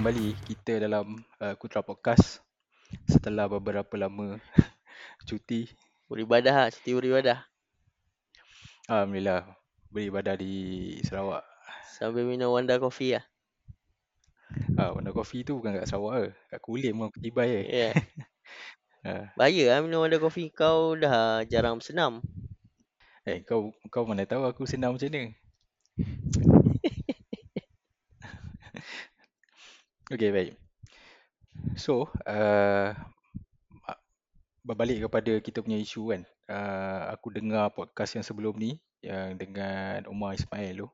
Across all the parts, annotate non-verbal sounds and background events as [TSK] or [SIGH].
Kembali kita dalam uh, Kutra Podcast setelah beberapa lama [LAUGHS] cuti. Beribadah lah, cuti beribadah. Alhamdulillah, beribadah di Sarawak. Sambil minum Wanda Coffee lah. Ah, warna kopi tu bukan kat Sarawak ke? Kat Kulim pun tiba je. Ya. Yeah. [LAUGHS] Ah, Bahaya lah minum Wanda Coffee. Kau dah jarang bersenam. eh, kau kau mana tahu aku senang macam mana? Okay, baik. So, uh, berbalik kepada kita punya isu kan. Uh, aku dengar podcast yang sebelum ni yang dengan Umar Ismail tu.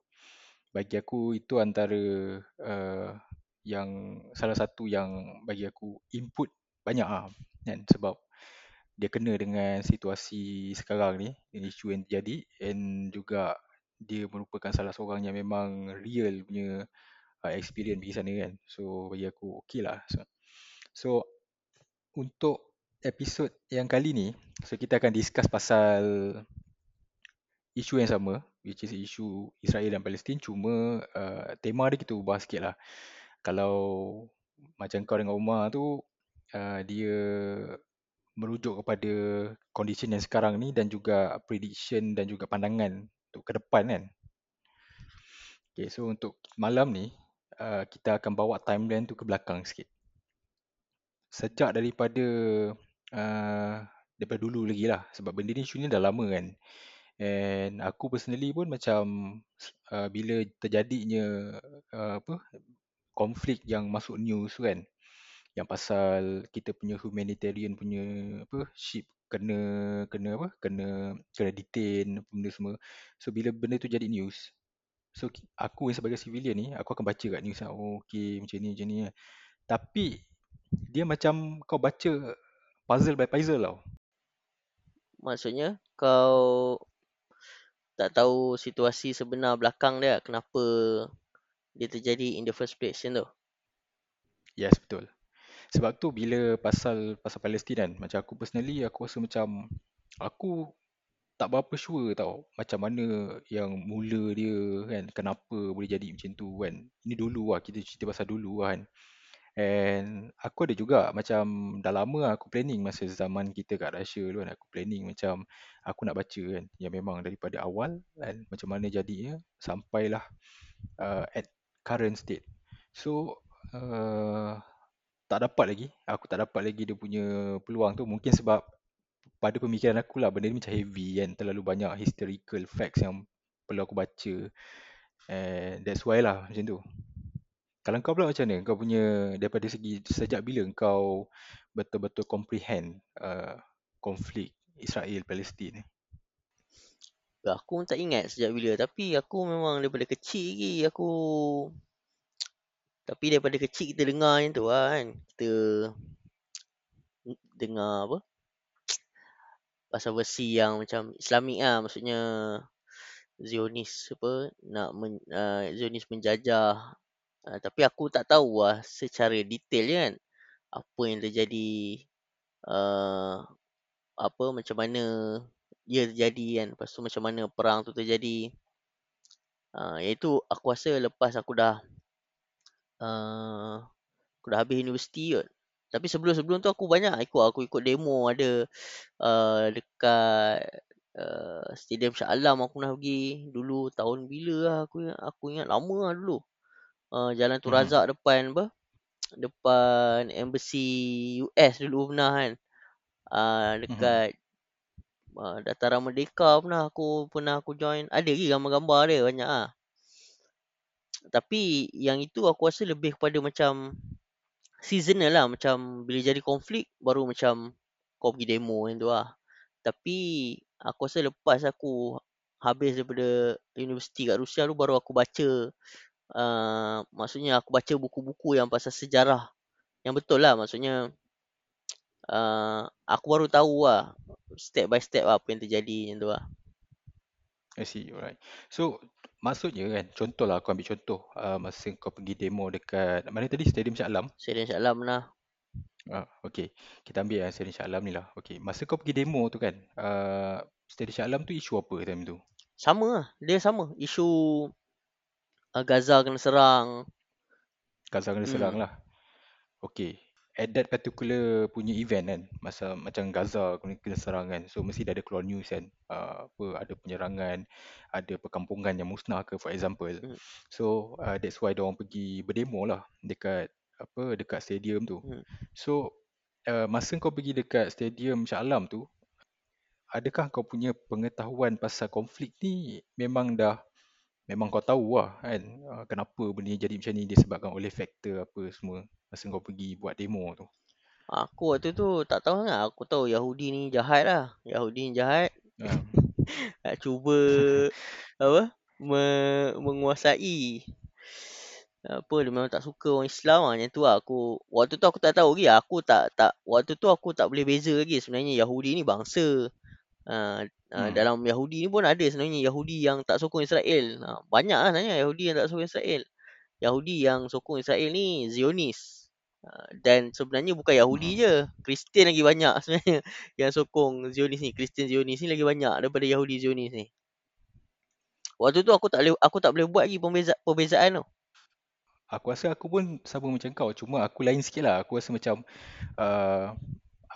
Bagi aku itu antara uh, yang salah satu yang bagi aku input banyak ah kan sebab dia kena dengan situasi sekarang ni isu yang terjadi and juga dia merupakan salah seorang yang memang real punya uh, experience pergi sana kan. So bagi aku okey lah. So, so untuk episod yang kali ni so kita akan discuss pasal isu yang sama which is isu Israel dan Palestin cuma uh, tema dia kita ubah sikit lah kalau macam kau dengan Umar tu uh, dia merujuk kepada condition yang sekarang ni dan juga prediction dan juga pandangan untuk ke depan kan Okay, so untuk malam ni uh, kita akan bawa timeline tu ke belakang sikit. Sejak daripada uh, daripada dulu lagi lah sebab benda ni ni dah lama kan. And aku personally pun macam uh, bila terjadinya uh, apa konflik yang masuk news kan yang pasal kita punya humanitarian punya apa ship kena kena apa kena kena detain benda semua. So bila benda tu jadi news So aku sebagai civilian ni Aku akan baca kat news lah Oh okay macam ni macam ni lah. Tapi Dia macam kau baca Puzzle by puzzle tau Maksudnya kau tak tahu situasi sebenar belakang dia. Kenapa dia terjadi in the first place macam tu. Yes betul Sebab tu bila pasal Pasal Palestin kan Macam aku personally Aku rasa macam Aku Tak berapa sure tau Macam mana Yang mula dia kan Kenapa boleh jadi macam tu kan. Ini dulu lah Kita cerita pasal dulu lah kan. And aku ada juga macam dah lama lah aku planning masa zaman kita kat Russia tu kan aku planning macam aku nak baca kan yang memang daripada awal kan macam mana jadinya sampailah uh, at current state. So uh, tak dapat lagi aku tak dapat lagi dia punya peluang tu. Mungkin sebab pada pemikiran aku lah benda ni macam heavy kan terlalu banyak historical facts yang perlu aku baca and that's why lah macam tu. Kalau kau pula macam mana? Kau punya daripada segi sejak bila kau betul-betul comprehend uh, konflik Israel Palestin ni? Aku pun tak ingat sejak bila. Tapi aku memang daripada kecil lagi. Aku... [TSK] Tapi daripada kecil kita dengar yang tu lah kan. Kita... Dengar apa? Pasal versi yang macam Islamik lah. Maksudnya... Zionis apa nak men, uh, Zionis menjajah. Uh, tapi aku tak tahu lah secara detail kan apa yang terjadi uh, apa macam mana ia terjadi kan. Lepas tu macam mana perang tu terjadi. Uh, iaitu aku rasa lepas aku dah uh, aku dah habis universiti kot tapi sebelum-sebelum tu aku banyak ikut aku ikut demo ada uh, dekat uh, Stadium Shah Alam aku pernah pergi dulu tahun bila lah aku ingat, aku ingat lama lah dulu. Uh, jalan tu Mhm. razak depan apa? Depan embassy US dulu pernah kan. Uh, dekat uh, Dataran Merdeka pernah aku pernah aku join. Ada lagi gambar-gambar dia banyak ah. Tapi yang itu aku rasa lebih kepada macam seasonal lah macam bila jadi konflik baru macam kau pergi demo yang tu lah. Tapi aku rasa lepas aku habis daripada universiti kat Rusia tu baru aku baca uh, maksudnya aku baca buku-buku yang pasal sejarah yang betul lah maksudnya uh, aku baru tahu lah step by step lah apa yang terjadi macam tu lah. I see, alright. So maksudnya kan, contoh lah aku ambil contoh uh, masa kau pergi demo dekat mana tadi Stadium Shah Alam. Stadium Shah Alam lah. Uh, okay, kita ambil yang Stadium Shah Alam ni lah. Okay, masa kau pergi demo tu kan, uh, Stadium Shah Alam tu isu apa time tu? Sama lah. Dia sama. Isu uh, Gaza kena serang. Gaza kena serang Hmm. lah. Okay. At that particular punya event kan, masa macam Gaza kena, kena serang kan. So mesti dah ada keluar news kan. Uh, apa, ada penyerangan, ada perkampungan yang musnah ke for example. Hmm. So uh, that's why diorang pergi berdemo lah dekat apa dekat stadium tu. Hmm. So uh, masa kau pergi dekat stadium Shah Alam tu, adakah kau punya pengetahuan pasal konflik ni memang dah memang kau tahu lah kan uh, kenapa benda ni jadi macam ni disebabkan oleh faktor apa semua masa kau pergi buat demo tu. Aku waktu tu tak tahu sangat. Aku tahu Yahudi ni jahat lah. Yahudi ni jahat. Um, [LAUGHS] Nak cuba apa? Me, menguasai apa dia memang tak suka orang Islam lah macam tu lah aku waktu tu aku tak tahu lagi aku tak tak waktu tu aku tak boleh beza lagi sebenarnya Yahudi ni bangsa uh, uh, hmm. dalam Yahudi ni pun ada sebenarnya Yahudi yang tak sokong Israel uh, banyak lah sebenarnya Yahudi yang tak sokong Israel Yahudi yang sokong Israel ni Zionis uh, dan sebenarnya bukan Yahudi Hmm. je Kristian lagi banyak [LAUGHS] sebenarnya yang sokong Zionis ni Kristian Zionis ni lagi banyak daripada Yahudi Zionis ni waktu tu aku tak boleh aku tak boleh buat lagi pembeza, perbezaan tu Aku rasa aku pun sama macam kau cuma aku lain sikit lah. Aku rasa macam uh,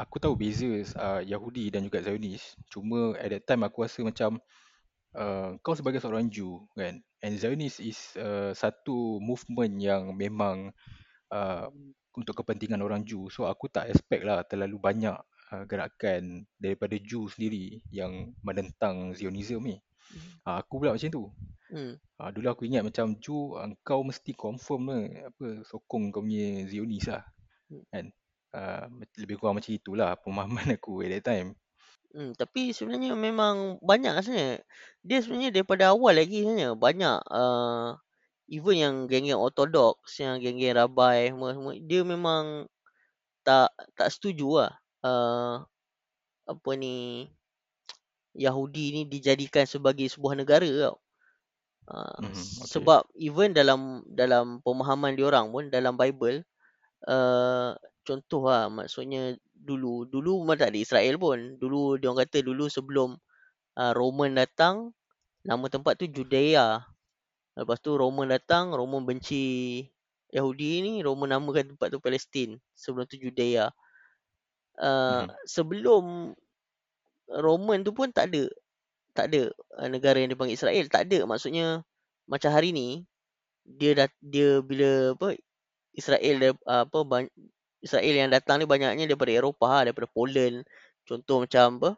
aku tahu beza uh, Yahudi dan juga Zionis. Cuma at that time aku rasa macam uh, kau sebagai seorang Jew kan and Zionis is uh, satu movement yang memang uh, untuk kepentingan orang Jew. So aku tak expect lah terlalu banyak uh, gerakan daripada Jew sendiri yang menentang Zionism ni. Uh, aku pula macam tu. hmm. Uh, dulu aku ingat macam Ju uh, kau mesti confirm lah apa sokong kau punya Zionis lah Hmm. kan. Uh, lebih kurang macam itulah pemahaman [LAUGHS] aku at that time. Hmm, tapi sebenarnya memang banyak sebenarnya. Dia sebenarnya daripada awal lagi sebenarnya banyak uh, even yang geng-geng ortodox, yang geng-geng rabai semua semua dia memang tak tak setuju lah uh, apa ni Yahudi ni dijadikan sebagai sebuah negara tau. Uh, Mhm, okay. sebab even dalam dalam pemahaman diorang pun dalam Bible uh, contoh lah maksudnya dulu dulu memang tak ada Israel pun. Dulu dia orang kata dulu sebelum uh, Roman datang nama tempat tu Judea. Lepas tu Roman datang, Roman benci Yahudi ni, Roman namakan tempat tu Palestin. Sebelum tu Judea. Uh, Mhm. sebelum Roman tu pun tak ada tak ada uh, negara yang dipanggil Israel, tak ada. Maksudnya macam hari ni dia dah dia bila apa Israel dia, apa Israel yang datang ni banyaknya daripada Eropah lah, daripada Poland. Contoh macam apa?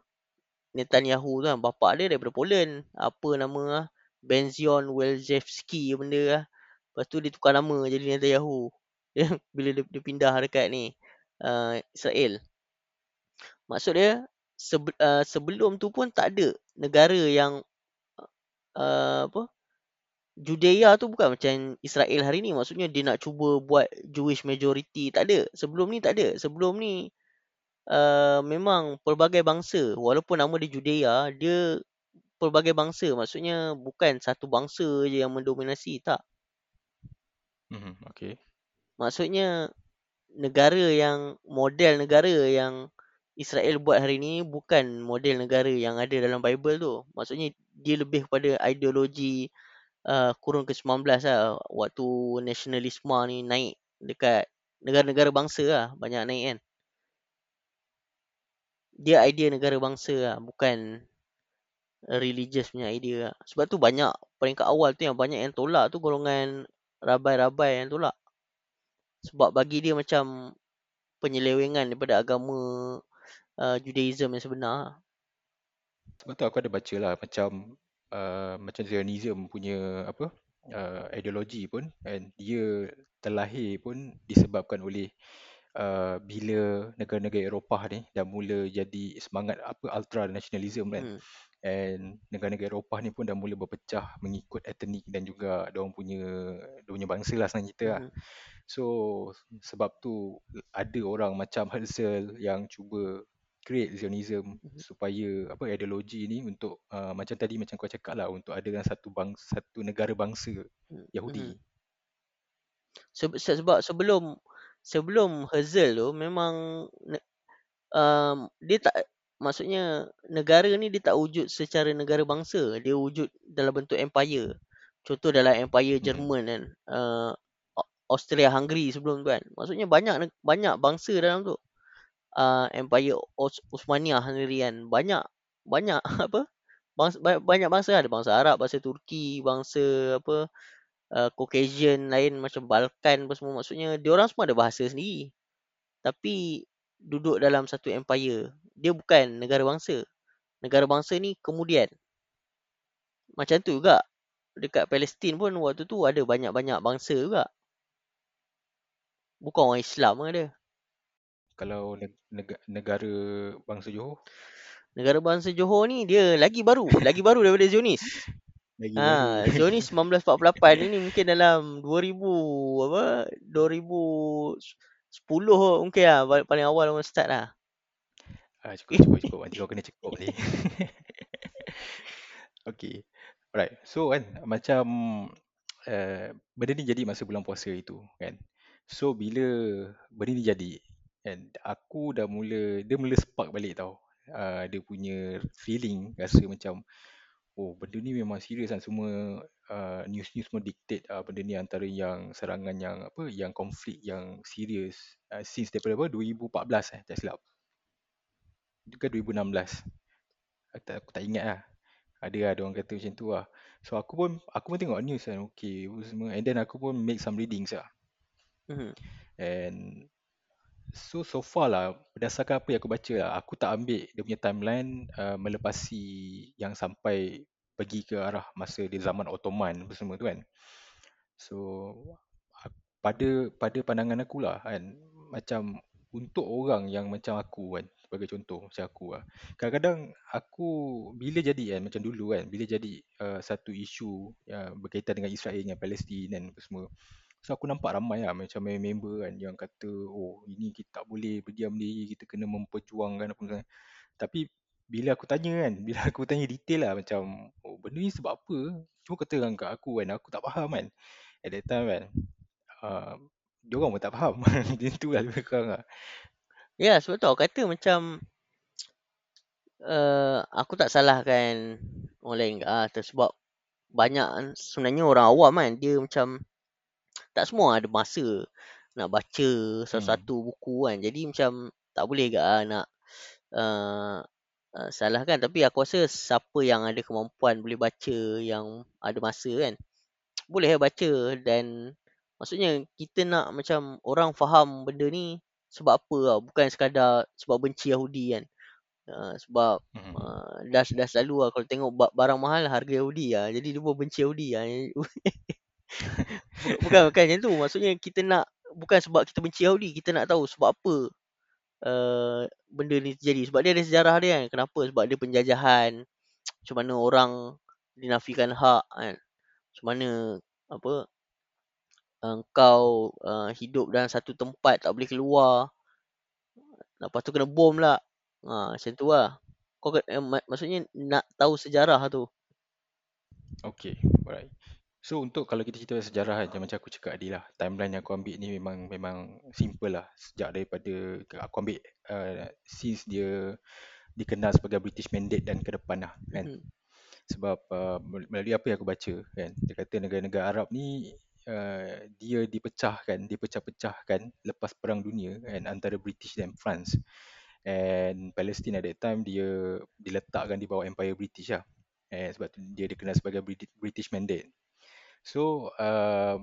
Netanyahu tu kan, bapak dia daripada Poland. Apa nama lah? Benzion Welzewski benda lah. Lepas tu dia tukar nama jadi Netanyahu. [LAUGHS] bila dia, dia pindah dekat ni, uh, Israel. Maksud dia, sebe, uh, sebelum tu pun tak ada negara yang uh, apa Judea tu bukan macam Israel hari ni. Maksudnya dia nak cuba buat Jewish majority. Tak ada. Sebelum ni tak ada. Sebelum ni uh, memang pelbagai bangsa. Walaupun nama dia Judea, dia pelbagai bangsa. Maksudnya bukan satu bangsa je yang mendominasi. Tak. Mhm, okay. Maksudnya negara yang, model negara yang Israel buat hari ni bukan model negara yang ada dalam Bible tu. Maksudnya dia lebih kepada ideologi uh, kurun ke-19 lah. Waktu nasionalisme ni naik dekat negara-negara bangsa lah. Banyak naik kan. Dia idea negara bangsa lah. Bukan religious punya idea lah. Sebab tu banyak peringkat awal tu yang banyak yang tolak tu golongan rabai-rabai yang tolak. Sebab bagi dia macam penyelewengan daripada agama uh, Judaism yang sebenar. lah. Sebab tu aku ada baca lah macam uh, macam Zionism punya apa uh, ideologi pun and dia terlahir pun disebabkan oleh uh, bila negara-negara Eropah ni dah mula jadi semangat apa ultra nationalism kan Hmm. and negara-negara Eropah ni pun dah mula berpecah mengikut etnik dan juga dia orang punya dia punya bangsa lah senang cerita lah. Hmm. So sebab tu ada orang macam Herzl yang cuba create Zionism Mhm. supaya apa ideologi ni untuk uh, macam tadi macam kau cakap lah untuk adakan satu bangsa satu negara bangsa Hmm. Yahudi. Se- sebab sebelum sebelum Herzl tu memang um, dia tak maksudnya negara ni dia tak wujud secara negara bangsa dia wujud dalam bentuk empire contoh dalam empire Mhm. Jerman kan uh, Austria-Hungary sebelum tu kan. Maksudnya banyak banyak bangsa dalam tu. Uh, Empire Os Osmania sendiri kan. Banyak banyak [LAUGHS] apa? Bangsa, banyak bangsa ada bangsa Arab, bangsa Turki, bangsa apa uh, Caucasian lain macam Balkan apa semua. Maksudnya dia orang semua ada bahasa sendiri. Tapi duduk dalam satu empire. Dia bukan negara bangsa. Negara bangsa ni kemudian. Macam tu juga. Dekat Palestin pun waktu tu ada banyak-banyak bangsa juga. Bukan orang Islam Kalau negara bangsa Johor? Negara bangsa Johor ni dia lagi baru. Lagi baru daripada Zionis. Lagi ha, baru. [LAUGHS] Zionis 1948 ni mungkin dalam 2000 apa 2010 mungkin lah paling awal orang start lah. Ah, cukup, cukup, cukup. Nanti kau kena cukup balik. [LAUGHS] okay. Alright. So kan, macam uh, benda ni jadi masa bulan puasa itu kan. So bila benda ni jadi, kan, aku dah mula, dia mula spark balik tau. Uh, dia punya feeling rasa macam oh benda ni memang serius kan semua uh, news-news semua dictate uh, benda ni antara yang serangan yang apa yang konflik yang serius uh, since daripada apa? 2014 eh tak silap. Juga 2016 aku tak, aku tak ingat lah. Ada lah orang kata macam tu lah. So aku pun aku pun tengok news kan. Okay semua. And then aku pun make some readings lah. Mm-hmm. and so so far lah berdasarkan apa yang aku baca lah aku tak ambil dia punya timeline uh, melepasi yang sampai pergi ke arah masa di zaman Ottoman apa semua tu kan. So pada pada pandangan aku lah kan macam untuk orang yang macam aku kan sebagai contoh macam aku lah. Kadang-kadang aku bila jadi kan macam dulu kan bila jadi uh, satu isu yang berkaitan dengan Israel dengan Palestin dan apa semua So aku nampak ramai lah macam member kan yang kata oh ini kita tak boleh berdiam diri, kita kena memperjuangkan apa semua. Tapi bila aku tanya kan, bila aku tanya detail lah macam oh benda ni sebab apa? Cuma kata orang kat aku kan, aku tak faham kan. At that time kan, uh, dia orang pun tak faham. [LAUGHS] Macam tu lah lebih kurang lah. Ya yeah, sebab tu aku kata macam uh, aku tak salahkan orang lain ke ah, sebab banyak sebenarnya orang awam kan dia macam tak semua ada masa nak baca satu-satu hmm. buku kan. Jadi macam tak boleh ke ah, nak uh, uh, salahkan. Tapi aku rasa siapa yang ada kemampuan boleh baca yang ada masa kan. Boleh lah baca dan maksudnya kita nak macam orang faham benda ni sebab apa lah. Bukan sekadar sebab benci Yahudi kan. Uh, sebab hmm. uh, dah, dah selalu lah kalau tengok barang mahal harga Yahudi lah. Jadi dia pun benci Yahudi lah. [LAUGHS] [LAUGHS] bukan bukan macam tu. Maksudnya kita nak bukan sebab kita benci Yahudi kita nak tahu sebab apa uh, benda ni terjadi. Sebab dia ada sejarah dia kan. Kenapa? Sebab dia penjajahan. Macam mana orang dinafikan hak kan. Macam mana apa engkau uh, hidup dalam satu tempat tak boleh keluar. Lepas tu kena bom lah. Ha, macam tu lah. Kau, eh, mak- maksudnya nak tahu sejarah tu. Okay, alright. So untuk kalau kita cerita sejarah kan, macam aku cakap tadi lah, timeline yang aku ambil ni memang memang simple lah. Sejak daripada aku ambil uh, since dia dikenal sebagai British Mandate dan ke depan lah kan. Hmm. Sebab uh, melalui apa yang aku baca kan, dia kata negara-negara Arab ni uh, dia dipecahkan, dipecah-pecahkan lepas perang dunia kan antara British dan France. And Palestine at that time dia diletakkan di bawah Empire British lah. Eh, sebab tu dia dikenal sebagai British Mandate. So uh,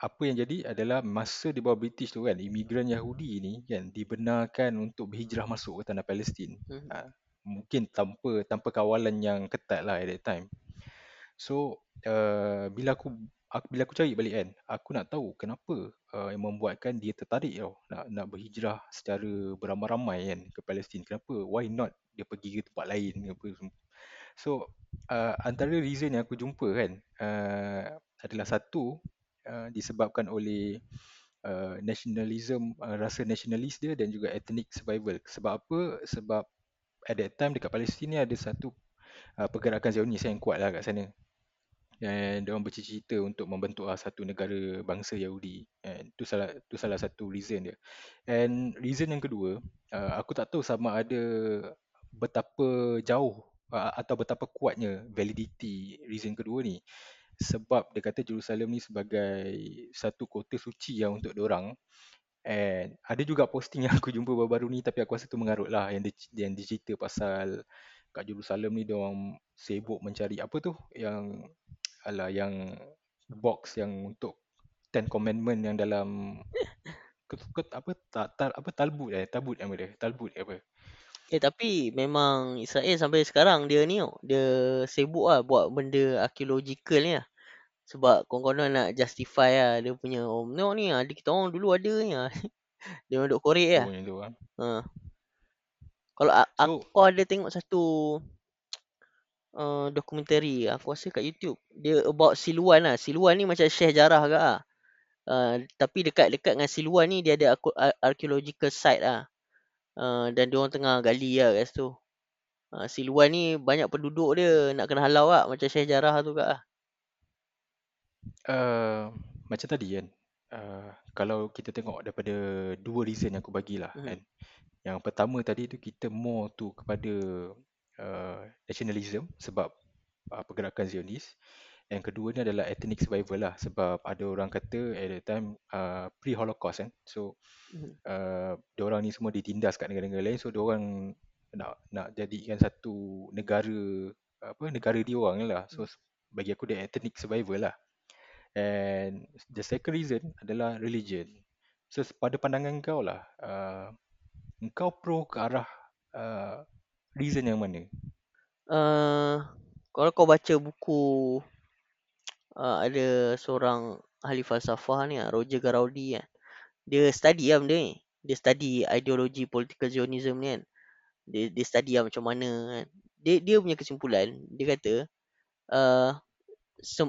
apa yang jadi adalah masa di bawah British tu kan imigran Yahudi ni kan dibenarkan untuk berhijrah masuk ke tanah Palestin. Hmm. Uh, mungkin tanpa tanpa kawalan yang ketat lah at that time. So uh, bila aku aku, bila aku cari balik kan, aku nak tahu kenapa uh, yang membuatkan dia tertarik tau nak nak berhijrah secara beramai-ramai kan ke Palestin. Kenapa? Why not dia pergi ke tempat lain apa. So uh, antara reason yang aku jumpa kan uh, adalah satu uh, disebabkan oleh uh, nationalism uh, rasa nasionalis dia dan juga ethnic survival. Sebab apa? Sebab at that time dekat Palestin ni ada satu uh, pergerakan Zionis yang kuat lah kat sana. Dan dia orang bercita-cita untuk membentuk uh, satu negara bangsa Yahudi. And tu salah tu salah satu reason dia. And reason yang kedua, uh, aku tak tahu sama ada betapa jauh uh, atau betapa kuatnya validity reason kedua ni. Sebab dia kata Jerusalem ni sebagai satu kota suci yang untuk orang and ada juga posting yang aku jumpa baru-baru ni tapi aku rasa tu mengarut lah yang dia, yang dia cerita pasal kat Jerusalem ni dia orang sibuk mencari apa tu yang alah yang box yang untuk Ten Commandment yang dalam [LAUGHS] ke, ke, apa ta, ta, apa Talmud eh Talmud apa dia Talmud apa Eh tapi memang Israel sampai sekarang dia ni dia sibuk lah buat benda archaeological ni lah. Sebab kawan-kawan nak justify lah dia punya oh, tengok ni ada kita orang dulu ada ni lah. [LAUGHS] dia duduk korek lah. oh, yang tu kan Ha. Kalau a- so aku ada tengok satu [TSK] uh, dokumentari aku rasa kat YouTube. Dia about Siluan lah. Siluan ni macam Syekh Jarrah ke lah. Uh, tapi dekat-dekat dengan Siluan ni dia ada ar- archaeological site lah. Uh, dan dia orang tengah gali lah kat situ. Uh, Siluan ni banyak penduduk dia nak kena halau lah macam Syekh Jarrah tu kat lah. uh, macam tadi kan uh, kalau kita tengok daripada dua reason yang aku bagilah Mhm. kan yang pertama tadi tu kita more tu kepada uh, nationalism sebab uh, pergerakan Zionis yang kedua ni adalah ethnic survival lah. Sebab ada orang kata at the time uh, pre-holocaust kan so Mhm. uh, diorang ni semua ditindas kat negara-negara lain. So diorang nak nak jadikan satu negara apa negara diorang lah. So bagi aku dia ethnic survival lah. And the second reason adalah religion. So pada pandangan kau lah uh, kau pro ke arah uh, reason yang mana? Uh, kalau kau baca buku uh, ada seorang ahli falsafah ni ah, Roger Garaudi kan. Dia study lah benda ni. Dia study ideologi political Zionism ni kan. Dia dia study lah macam mana kan. Dia dia punya kesimpulan, dia kata uh, sem,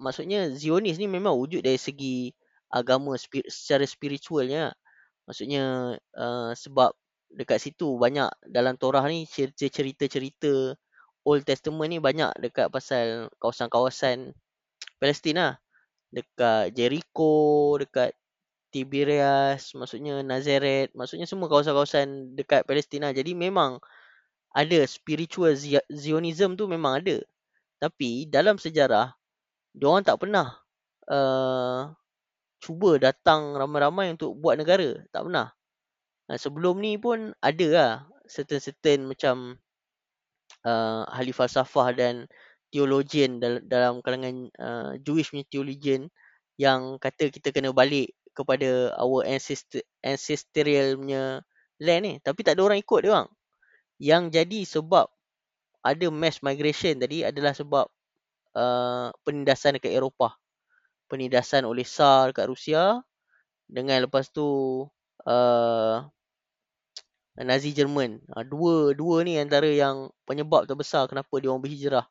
maksudnya Zionis ni memang wujud dari segi agama spir, secara spiritualnya. Maksudnya uh, sebab dekat situ banyak dalam Torah ni cerita-cerita Old Testament ni banyak dekat pasal kawasan-kawasan Palestin lah. Dekat Jericho, dekat Tiberias, maksudnya Nazareth, maksudnya semua kawasan-kawasan dekat Palestin lah. Jadi memang ada spiritual Zionism tu memang ada. Tapi dalam sejarah, diorang tak pernah uh, cuba datang ramai-ramai untuk buat negara. Tak pernah. Uh, sebelum ni pun ada lah certain-certain macam uh, ahli falsafah dan theologian dal- dalam kalangan uh, Jewish punya theologian yang kata kita kena balik kepada our ancestor ancestral punya land ni tapi tak ada orang ikut dia orang yang jadi sebab ada mass migration tadi adalah sebab uh, penindasan dekat Eropah penindasan oleh Tsar dekat Rusia dengan lepas tu uh, Nazi Jerman. Ha, dua dua ni antara yang penyebab terbesar kenapa dia orang berhijrah.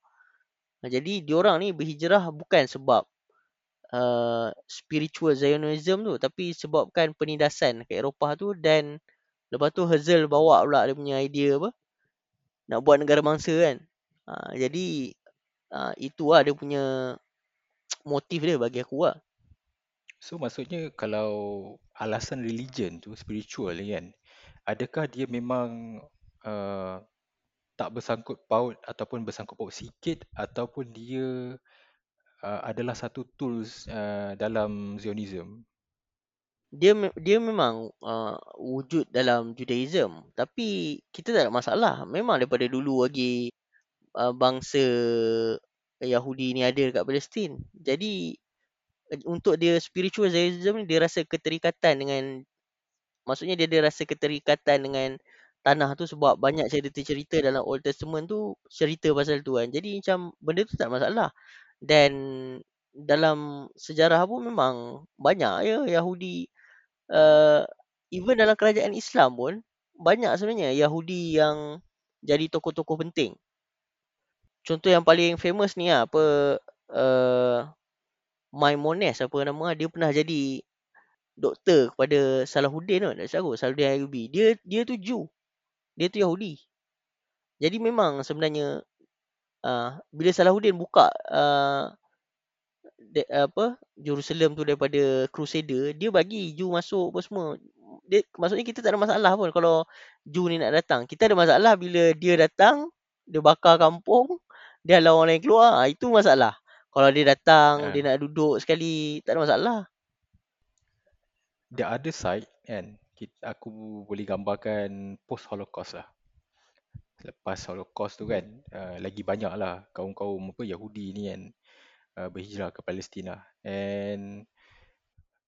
Jadi dia orang ni berhijrah bukan sebab uh, spiritual Zionism tu tapi sebabkan penindasan ke Eropah tu dan lepas tu Herzl bawa pula dia punya idea apa nak buat negara bangsa kan. Ha, jadi uh, itu lah dia punya motif dia bagi aku lah. So maksudnya kalau alasan religion tu spiritual kan adakah dia memang uh, tak bersangkut paut ataupun bersangkut paut sikit ataupun dia uh, adalah satu tools uh, dalam Zionism. Dia dia memang uh, wujud dalam Judaism. Tapi kita tak ada masalah. Memang daripada dulu lagi uh, bangsa Yahudi ni ada dekat Palestin. Jadi untuk dia spiritual Zionism ni dia rasa keterikatan dengan maksudnya dia ada rasa keterikatan dengan tanah tu sebab banyak cerita-cerita dalam Old Testament tu cerita pasal tu kan jadi macam benda tu tak masalah dan dalam sejarah pun memang banyak ya Yahudi uh, even dalam kerajaan Islam pun banyak sebenarnya Yahudi yang jadi tokoh-tokoh penting. Contoh yang paling famous ni lah, apa uh, Maimonides apa nama dia pernah jadi doktor kepada Salahuddin tu, tak Salahuddin Ayyubi. Dia dia tu Jew. Dia tu Yahudi. Jadi memang sebenarnya uh, bila Salahuddin buka uh, de, apa Jerusalem tu daripada Crusader, dia bagi Jew masuk apa semua. Dia, maksudnya kita tak ada masalah pun kalau Jew ni nak datang. Kita ada masalah bila dia datang, dia bakar kampung, dia halau orang lain keluar. Ha, itu masalah. Kalau dia datang, uh, dia nak duduk sekali, tak ada masalah. the other side kan aku boleh gambarkan post holocaust lah. Lepas holocaust tu kan uh, lagi banyak lah kaum-kaum apa Yahudi ni kan uh, berhijrah ke Palestin lah and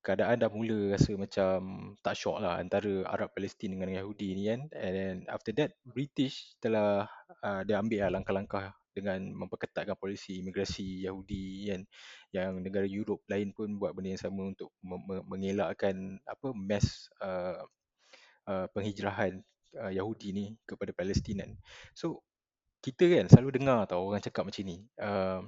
keadaan dah mula rasa macam tak syok lah antara Arab Palestin dengan Yahudi ni kan. And then after that British telah uh, dia ambil lah langkah-langkah dengan memperketatkan polisi imigrasi Yahudi kan. Yang negara Europe lain pun buat benda yang sama untuk mengelakkan apa mass uh, uh, penghijrahan uh, Yahudi ni kepada Palestin kan so kita kan selalu dengar tau orang cakap macam ni uh,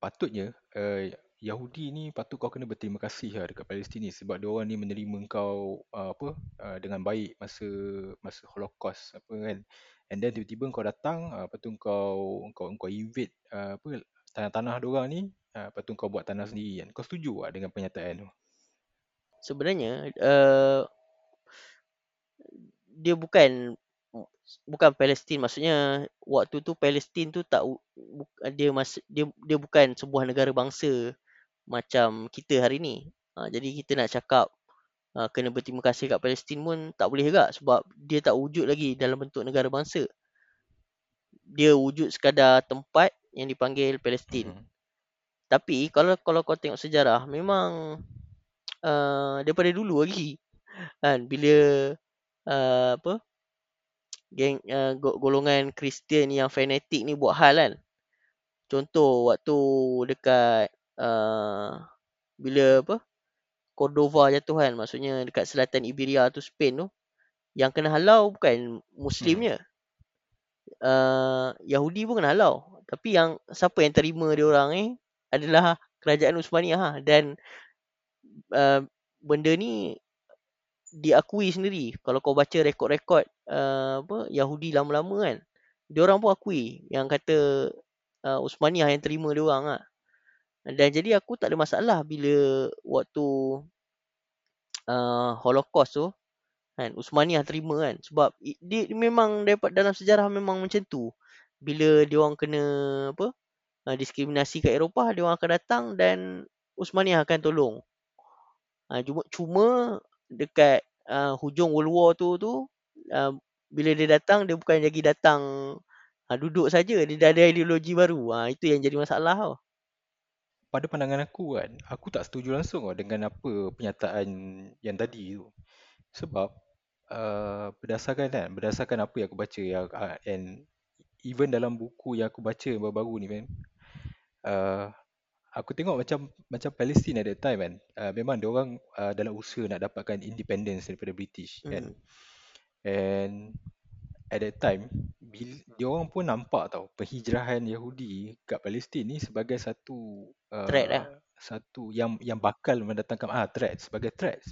patutnya uh, Yahudi ni patut kau kena berterima kasih lah dekat Palestin ni sebab dia orang ni menerima kau uh, apa uh, dengan baik masa masa Holocaust apa kan and then tiba-tiba kau datang uh, lepas tu kau kau kau invade uh, apa tanah-tanah dia orang ni uh, lepas tu kau buat tanah sendiri kan. Kau setuju tak dengan pernyataan tu? Sebenarnya uh, dia bukan bukan Palestin maksudnya waktu tu Palestin tu tak dia mas, dia dia bukan sebuah negara bangsa macam kita hari ni. Ha, jadi kita nak cakap ha, kena berterima kasih kat Palestin pun tak boleh juga sebab dia tak wujud lagi dalam bentuk negara bangsa. Dia wujud sekadar tempat yang dipanggil Palestin. Mm-hmm. Tapi kalau kalau kau tengok sejarah memang uh, daripada dulu lagi kan bila uh, apa geng uh, golongan Kristian yang fanatik ni buat hal kan. Contoh waktu dekat uh, bila apa Cordova jatuh kan maksudnya dekat selatan Iberia tu Spain tu. Yang kena halau bukan muslimnya. Hmm. uh, Yahudi pun kena halau. Tapi yang siapa yang terima dia orang ni adalah kerajaan Uthmaniyah ha. dan uh, benda ni diakui sendiri. Kalau kau baca rekod-rekod uh, apa Yahudi lama-lama kan dia orang pun akui. Yang kata uh, Uthmaniyah yang terima dia orang ah dan jadi aku tak ada masalah bila waktu uh, Holocaust tu kan Uthmaniyah terima kan sebab dia, memang dapat dalam sejarah memang macam tu. Bila dia orang kena apa uh, diskriminasi kat Eropah dia orang akan datang dan Uthmaniyah akan tolong. Uh, cuma cuma dekat uh, hujung World War tu tu uh, bila dia datang dia bukan lagi datang uh, duduk saja dia dah ada ideologi baru. Uh, itu yang jadi masalah tau pada pandangan aku kan, aku tak setuju langsung dengan apa pernyataan yang tadi tu. Sebab uh, berdasarkan kan, berdasarkan apa yang aku baca yang uh, and even dalam buku yang aku baca baru-baru ni kan, uh, aku tengok macam macam Palestin at that time kan, uh, memang dia orang uh, dalam usaha nak dapatkan independence daripada British kan. Hmm. And at that time bil, dia orang pun nampak tau penghijrahan Yahudi kat Palestin ni sebagai satu uh, threat lah. satu yang yang bakal mendatangkan ah threat sebagai threat.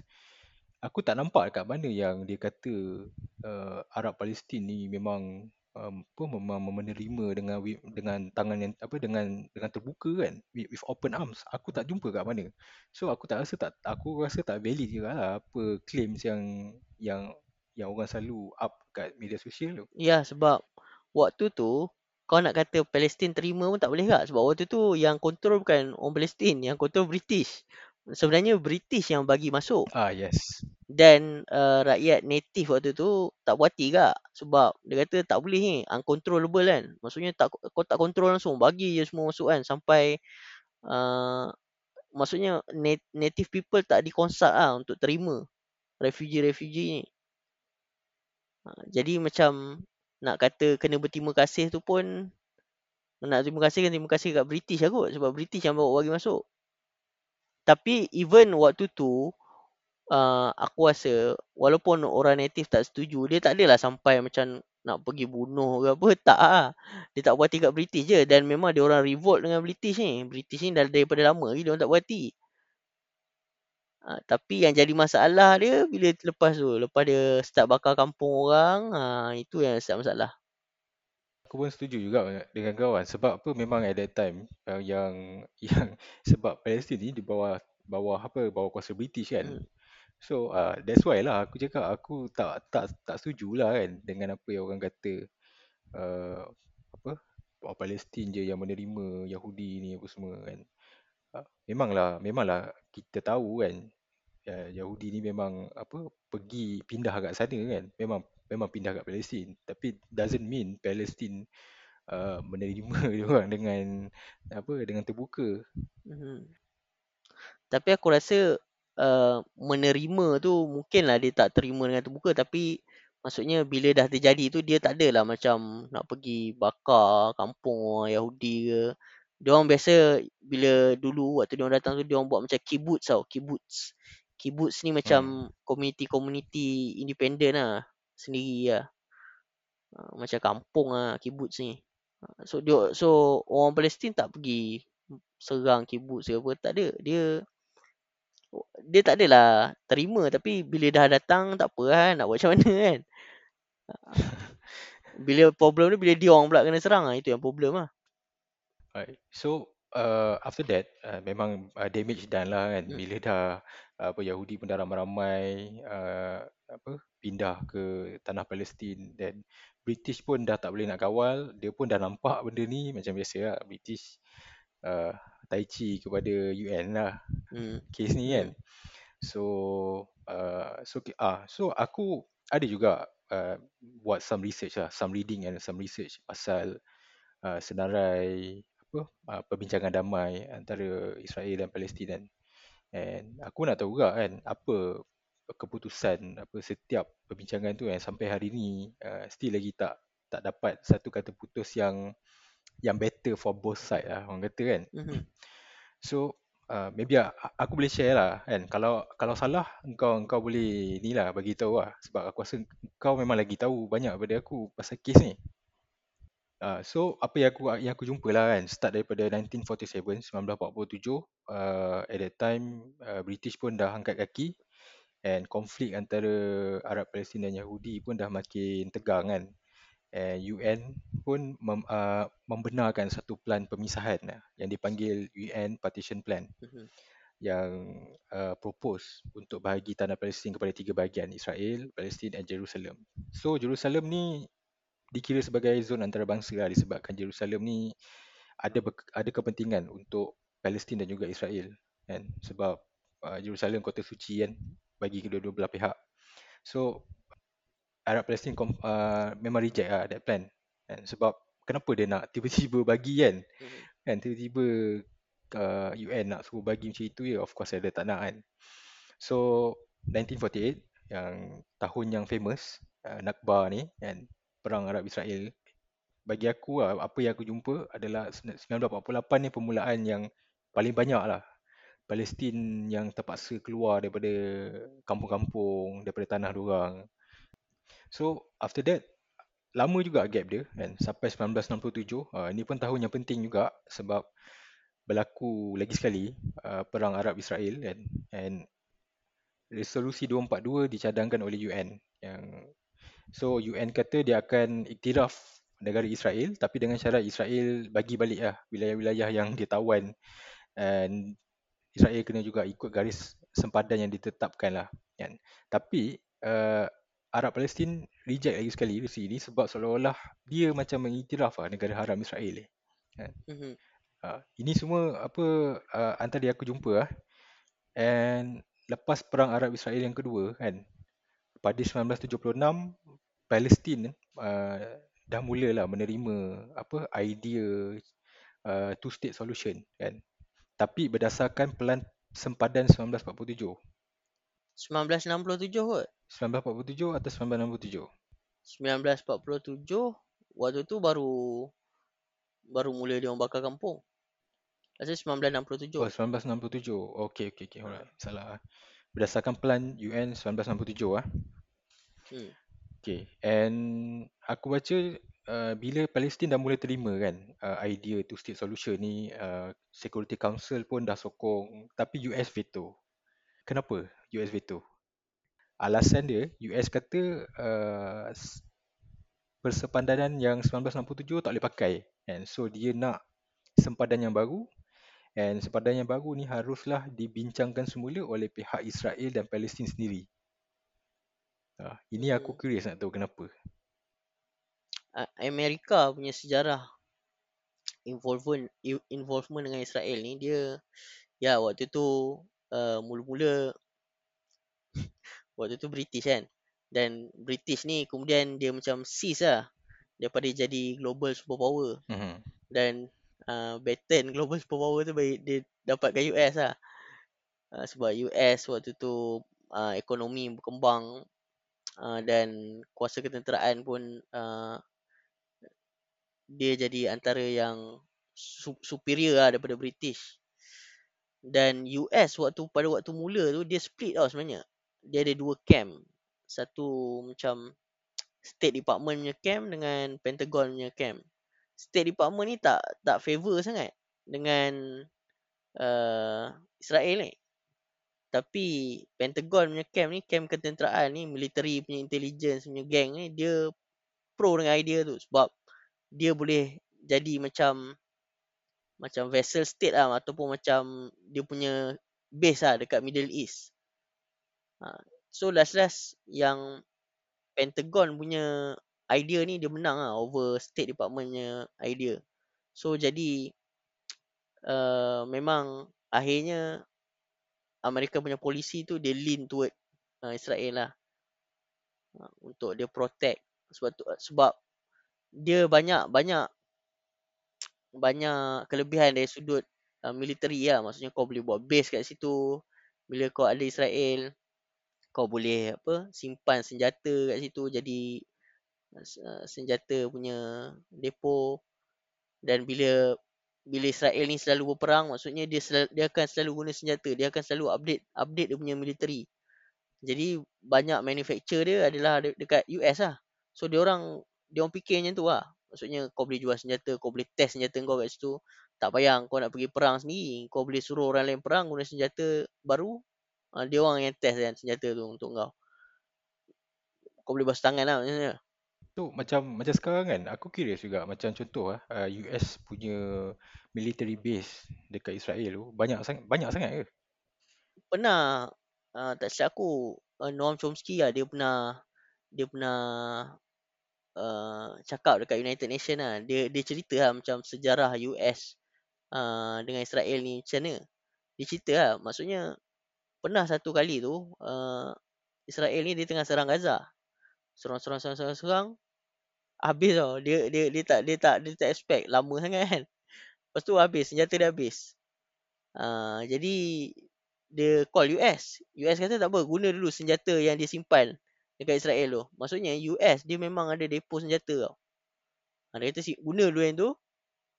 Aku tak nampak dekat mana yang dia kata uh, Arab Palestin ni memang um, apa memang menerima dengan dengan tangan yang apa dengan dengan terbuka kan with, with open arms. Aku tak jumpa kat mana. So aku tak rasa tak aku rasa tak valid juga lah apa claims yang yang yang orang selalu up kat media sosial tu. Ya sebab waktu tu kau nak kata Palestin terima pun tak boleh tak sebab waktu tu yang kontrol bukan orang Palestin yang kontrol British. Sebenarnya British yang bagi masuk. Ah yes. Dan uh, rakyat native waktu tu tak puati ke sebab dia kata tak boleh ni uncontrollable kan. Maksudnya tak kau tak kontrol langsung bagi je semua masuk kan sampai uh, maksudnya native people tak dikonsult lah untuk terima refugee-refugee ni. Ha, jadi macam nak kata kena berterima kasih tu pun nak terima kasih kan terima kasih kat British lah kot sebab British yang bawa bagi masuk. Tapi even waktu tu uh, aku rasa walaupun orang native tak setuju dia tak adalah sampai macam nak pergi bunuh ke apa tak ah. Dia tak buat kat British je dan memang dia orang revolt dengan British ni. British ni dah daripada lama lagi dia orang tak buati. Ha, tapi yang jadi masalah dia bila lepas tu, lepas dia start bakar kampung orang, ha, itu yang start masalah. Aku pun setuju juga dengan kawan sebab apa memang at that time uh, yang [LAUGHS] yang sebab Palestin ni di bawah bawah apa bawah kuasa British kan. Hmm. So uh, that's why lah aku cakap aku tak tak tak setuju lah kan dengan apa yang orang kata uh, apa Palestin je yang menerima Yahudi ni apa semua kan. Ah, Memanglah, memanglah kita tahu kan uh, Yahudi ni memang apa pergi pindah kat sana kan. Memang memang pindah kat Palestin. Tapi doesn't mean Palestin uh, menerima [LAUGHS] dia dengan apa dengan terbuka. Mhm. Tapi aku rasa uh, menerima tu mungkinlah dia tak terima dengan terbuka tapi maksudnya bila dah terjadi tu dia tak adalah macam nak pergi bakar kampung orang Yahudi ke. Dia orang biasa bila dulu waktu dia orang datang tu dia orang buat macam kibbutz tau, kibbutz. Kibbutz ni Hmm. macam community-community independent lah sendiri lah. Uh, macam kampung lah kibbutz ni. Uh, So dia so orang Palestin tak pergi serang kibbutz ke apa tak ada. Dia dia tak adalah terima tapi bila dah datang tak apa lah nak buat macam mana kan. [LAUGHS] Bila problem ni bila dia orang pula kena serang ah itu yang problem lah. Right. So uh, after that uh, memang uh, damage done lah kan. Hmm. Bila dah apa Yahudi pun dah ramai-ramai uh, apa pindah ke tanah Palestin dan British pun dah tak boleh nak kawal. Dia pun dah nampak benda ni macam biasa lah. British uh, tai chi kepada UN lah Hmm. kes ni kan. Hmm. So uh, so ah so aku ada juga uh, buat some research lah, some reading and some research pasal uh, senarai apa uh, perbincangan damai antara Israel dan Palestin kan. And aku nak tahu juga kan apa keputusan apa setiap perbincangan tu yang sampai hari ni uh, still lagi tak tak dapat satu kata putus yang yang better for both side lah orang kata kan. Mhm. So uh, maybe uh, aku boleh share lah kan. Kalau kalau salah engkau engkau boleh ni lah bagi tahu lah sebab aku rasa kau memang lagi tahu banyak daripada aku pasal kes ni. Uh, so apa yang aku yang aku jumpa lah kan start daripada 1947 1947 uh, at that time uh, British pun dah angkat kaki and konflik antara Arab Palestin dan Yahudi pun dah makin tegang kan and UN pun mem, uh, membenarkan satu plan pemisahan lah, yang dipanggil UN Partition Plan Mhm. yang uh, propose untuk bahagi tanah Palestin kepada tiga bahagian Israel, Palestin dan Jerusalem. So Jerusalem ni dikira sebagai zon antarabangsa lah disebabkan Jerusalem ni ada ada kepentingan untuk Palestin dan juga Israel kan sebab uh, Jerusalem kota suci kan bagi kedua-dua belah pihak. So Arab Palestin uh, memang reject lah that plan kan sebab kenapa dia nak tiba-tiba bagi kan Mhm. kan tiba-tiba uh, UN nak suruh bagi macam itu ya of course ada tak nak kan so 1948 yang tahun yang famous uh, Nakba ni kan perang Arab Israel. Bagi aku lah, apa yang aku jumpa adalah 1948 ni permulaan yang paling banyak lah. Palestin yang terpaksa keluar daripada kampung-kampung daripada tanah diorang so after that lama juga gap dia kan? Sampai 1967 uh, ini pun tahun yang penting juga sebab berlaku lagi sekali uh, perang Arab Israel kan? And resolusi 242 dicadangkan oleh UN yang so UN kata dia akan iktiraf negara Israel tapi dengan syarat Israel bagi balik lah wilayah-wilayah yang dia tawan. And Israel kena juga ikut garis sempadan yang ditetapkan lah. Kan? Tapi uh, Arab Palestin reject lagi sekali resolusi ini sebab seolah-olah dia macam mengiktiraf lah negara haram Israel ni. Kan? Mhm. Uh, ini semua apa uh, antara yang aku jumpa ah. And lepas perang Arab Israel yang kedua kan pada 1976 Palestin uh, dah mulalah menerima apa idea uh, two state solution kan. Tapi berdasarkan pelan sempadan 1947. 1967 kot. 1947 atau 1967? 1947 waktu tu baru baru mula dia orang bakar kampung. Rasa 1967. Oh 1967. Okey okey okey alright. Salah. Berdasarkan plan UN 1967 ah. Hmm. Okay, and aku baca uh, bila Palestin dah mula terima kan uh, idea two state solution ni uh, Security Council pun dah sokong tapi US veto. Kenapa US veto? Alasan dia US kata uh, persepandanan yang 1967 tak boleh pakai and so dia nak sempadan yang baru and sempadan yang baru ni haruslah dibincangkan semula oleh pihak Israel dan Palestin sendiri. Uh, ini aku Hmm. curious nak tahu kenapa. Amerika punya sejarah involvement involvement dengan Israel ni dia ya waktu tu uh, mula-mula [LAUGHS] waktu tu British kan dan British ni kemudian dia macam seize lah daripada jadi global superpower Mhm. dan uh, baton [LAUGHS] global superpower tu bagi dia dapatkan US lah. Uh, sebab US waktu tu uh, ekonomi berkembang uh, dan kuasa ketenteraan pun uh, dia jadi antara yang su- superior lah daripada British. Dan US waktu pada waktu mula tu dia split tau sebenarnya. Dia ada dua camp. Satu macam State Department punya camp dengan Pentagon punya camp State Department ni tak tak favor sangat dengan uh, Israel ni tapi Pentagon punya camp ni camp ketenteraan ni military punya intelligence punya gang ni dia pro dengan idea tu sebab dia boleh jadi macam macam vessel state lah ataupun macam dia punya base lah dekat Middle East. Ha. So last last yang Pentagon punya idea ni dia menang lah over State Department punya idea. So jadi [TSK] uh, memang akhirnya Amerika punya polisi tu dia lean toward uh, Israel lah. Uh, untuk dia protect sebab tu, sebab dia banyak banyak [TSK] banyak kelebihan dari sudut uh, military lah. Maksudnya kau boleh buat base kat situ. Bila kau ada Israel, kau boleh apa simpan senjata kat situ jadi uh, senjata punya depo. Dan bila bila Israel ni selalu berperang maksudnya dia selalu, dia akan selalu guna senjata. Dia akan selalu update update dia punya military. Jadi banyak manufacture dia adalah de- dekat US lah. So dia orang dia orang fikir macam tu lah. Maksudnya kau boleh jual senjata kau boleh test senjata kau kat situ. Tak payah kau nak pergi perang sendiri. Kau boleh suruh orang lain perang guna senjata baru. Uh, dia orang yang test kan senjata tu untuk kau. Kau boleh basuh tangan lah maksudnya Tu macam macam sekarang kan aku curious juga macam contoh ah uh, US punya military base dekat Israel tu banyak sangat banyak sangat ke? pernah. Uh, tak silap aku uh, Noam Chomsky lah dia pernah dia pernah uh, cakap dekat United Nations lah. Dia dia cerita lah macam sejarah US uh, dengan Israel ni macam mana. Dia cerita lah maksudnya pernah satu kali tu uh, Israel ni dia tengah serang Gaza. Serang serang serang serang, serang habis tau dia dia dia tak dia tak dia tak expect lama sangat kan. Lepas tu habis senjata dia habis. Uh, jadi dia call US US kata tak apa guna dulu senjata yang dia simpan dekat Israel tu. Maksudnya US dia memang ada depo senjata tau. Uh, dia kata guna dulu yang tu.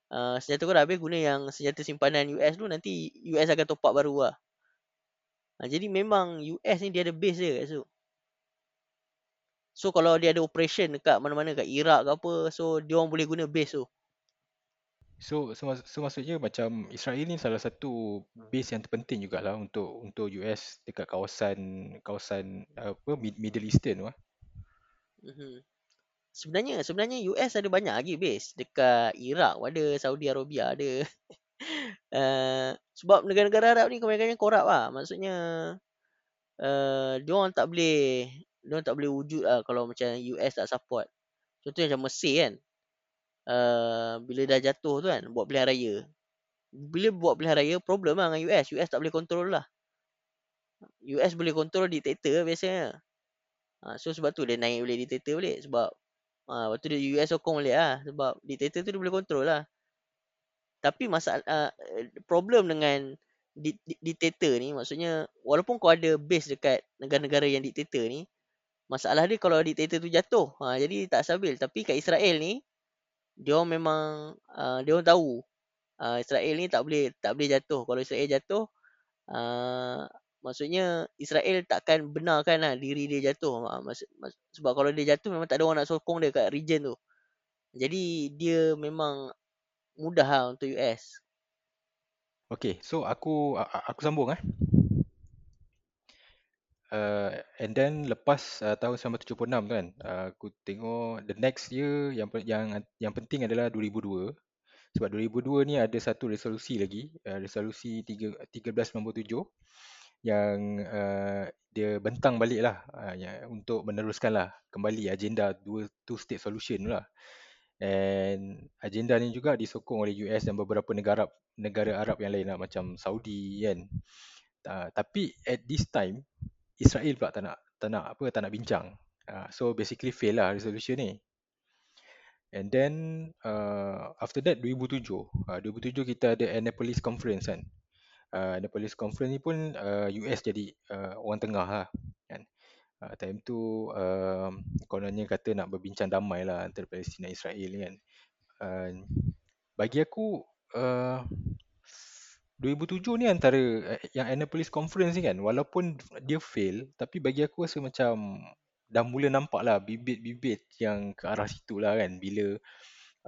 Uh, senjata kau dah habis guna yang senjata simpanan US tu nanti US akan top up baru lah. Uh, jadi memang US ni dia ada base dia kat situ So kalau dia ada operation dekat mana-mana kat Iraq ke apa, so dia orang boleh guna base tu. So, so, so maksudnya macam Israel ni salah satu base yang terpenting jugalah untuk untuk US dekat kawasan kawasan apa Middle Eastern tu ah. Mm-hmm. Sebenarnya sebenarnya US ada banyak lagi base dekat Iraq ada, Saudi Arabia ada. uh, [LAUGHS] sebab negara-negara Arab ni kebanyakan korup lah. Maksudnya uh, dia orang tak boleh dia tak boleh wujud lah kalau macam US tak support. Contohnya macam Mesir kan. Uh, bila dah jatuh tu kan buat pilihan raya. Bila buat pilihan raya problem lah dengan US. US tak boleh kontrol lah. US boleh kontrol diktator biasanya. Uh, so sebab tu dia naik boleh diktator balik. Sebab uh, waktu dia US sokong balik lah. Sebab diktator tu dia boleh kontrol lah. Tapi masalah uh, problem dengan diktator ni maksudnya walaupun kau ada base dekat negara-negara yang diktator ni masalah dia kalau diktator tu jatuh. Ha, jadi tak stabil. Tapi kat Israel ni dia memang uh, dia orang tahu uh, Israel ni tak boleh tak boleh jatuh. Kalau Israel jatuh uh, maksudnya Israel takkan benarkan lah diri dia jatuh. Uh, mas, mas, sebab kalau dia jatuh memang tak ada orang nak sokong dia kat region tu. Jadi dia memang mudah lah untuk US Okay, so aku aku sambung eh. Uh, and then lepas uh, tahun 1976 tu kan, uh, aku tengok the next year yang yang yang penting adalah 2002. Sebab 2002 ni ada satu resolusi lagi, uh, resolusi 3, 1397 yang uh, dia bentang balik lah uh, ya, untuk meneruskan lah kembali agenda dua two state solution lah. And agenda ni juga disokong oleh US dan beberapa negara negara Arab yang lain lah macam Saudi kan. Uh, tapi at this time Israel pula tak nak tak nak apa tak nak bincang. Uh, so basically fail lah resolution ni. And then uh, after that 2007, uh, 2007 kita ada Annapolis Conference kan. Uh, Annapolis Conference ni pun uh, US jadi uh, orang tengah lah kan. Uh, time tu uh, kononnya kata nak berbincang damai lah antara Palestin dan Israel kan. Uh, bagi aku uh, 2007 ni antara uh, yang Annapolis Conference ni kan walaupun dia fail tapi bagi aku rasa macam dah mula nampak lah bibit-bibit yang ke arah situ lah kan bila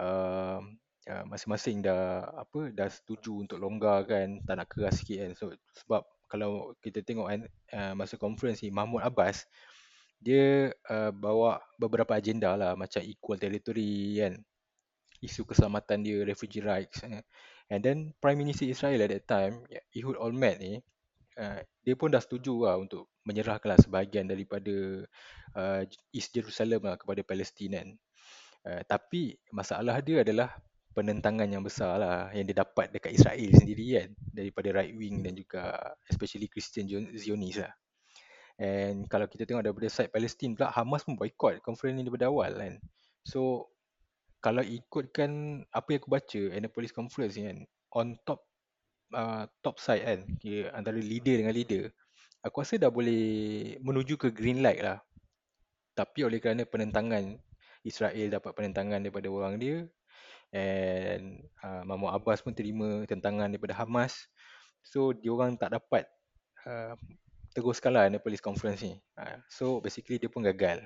uh, uh, masing-masing dah apa dah setuju untuk longgar kan tak nak keras sikit kan so, sebab kalau kita tengok kan uh, masa conference ni Mahmud Abbas dia uh, bawa beberapa agenda lah macam equal territory kan isu keselamatan dia refugee rights eh. And then Prime Minister Israel at that time Ehud Olmert ni uh, dia pun dah setuju lah untuk menyerahkan lah sebahagian daripada uh, East Jerusalem lah kepada Palestin kan uh, tapi masalah dia adalah penentangan yang besar lah yang dia dapat dekat Israel sendiri kan daripada right wing dan juga especially Christian Zionist lah. And kalau kita tengok daripada side Palestin pula Hamas pun boycott conference ni daripada awal kan. So kalau ikutkan apa yang aku baca Annapolis conference ni kan on top uh, top side kan kira antara leader dengan leader aku rasa dah boleh menuju ke green light lah. Tapi oleh kerana penentangan Israel dapat penentangan daripada orang dia and uh, Mahmud Abbas pun terima tentangan daripada Hamas. So diorang tak dapat uh, teruskan lah Annapolis Conference ni. Uh, so basically dia pun gagal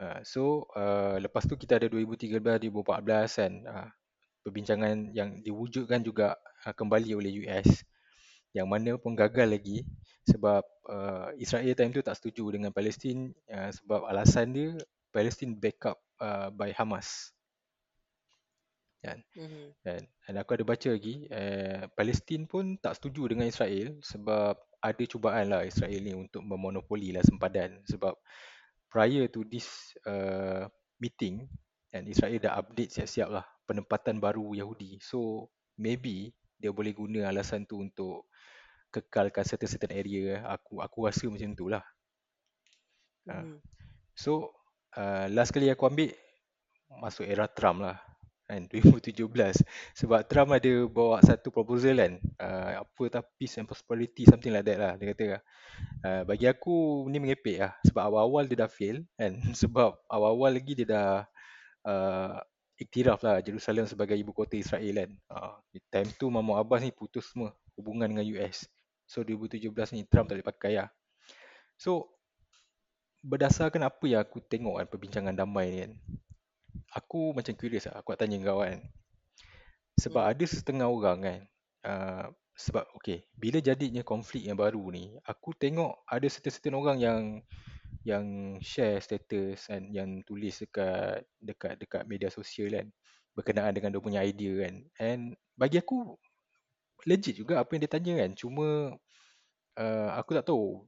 uh, so uh, lepas tu kita ada 2013 2014 kan uh, perbincangan yang diwujudkan juga uh, kembali oleh US yang mana pun gagal lagi sebab uh, Israel time tu tak setuju dengan Palestin uh, sebab alasan dia Palestin backup uh, by Hamas. Kan? Mm-hmm. dan, dan aku ada baca lagi eh, Palestin pun tak setuju dengan Israel sebab ada cubaan lah Israel ni untuk memonopoli lah sempadan sebab prior to this uh, meeting and Israel dah update siap-siap lah penempatan baru Yahudi. So maybe dia boleh guna alasan tu untuk kekalkan certain-certain area. Aku aku rasa macam tu lah. Mm. uh, so uh, last kali aku ambil masuk era Trump lah kan 2017 sebab Trump ada bawa satu proposal kan uh, apa peace and prosperity something like that lah dia kata. Uh, bagi aku ni mengepek lah. Sebab awal-awal dia dah fail kan [LAUGHS] sebab awal-awal lagi dia dah uh, iktiraf lah Jerusalem sebagai ibu kota Israel kan. Uh, time tu Mahmud Abbas ni putus semua hubungan dengan US so 2017 ni Trump tak boleh pakai lah. So berdasarkan apa yang aku tengok kan perbincangan damai ni kan aku macam curious lah aku nak tanya kau kan. Sebab hmm. ada setengah orang kan uh, sebab okay bila jadinya konflik yang baru ni aku tengok ada certain-certain orang yang yang share status kan yang tulis dekat dekat dekat media sosial kan berkenaan dengan dia punya idea kan. And bagi aku legit juga apa yang dia tanya kan. Cuma uh, aku tak tahu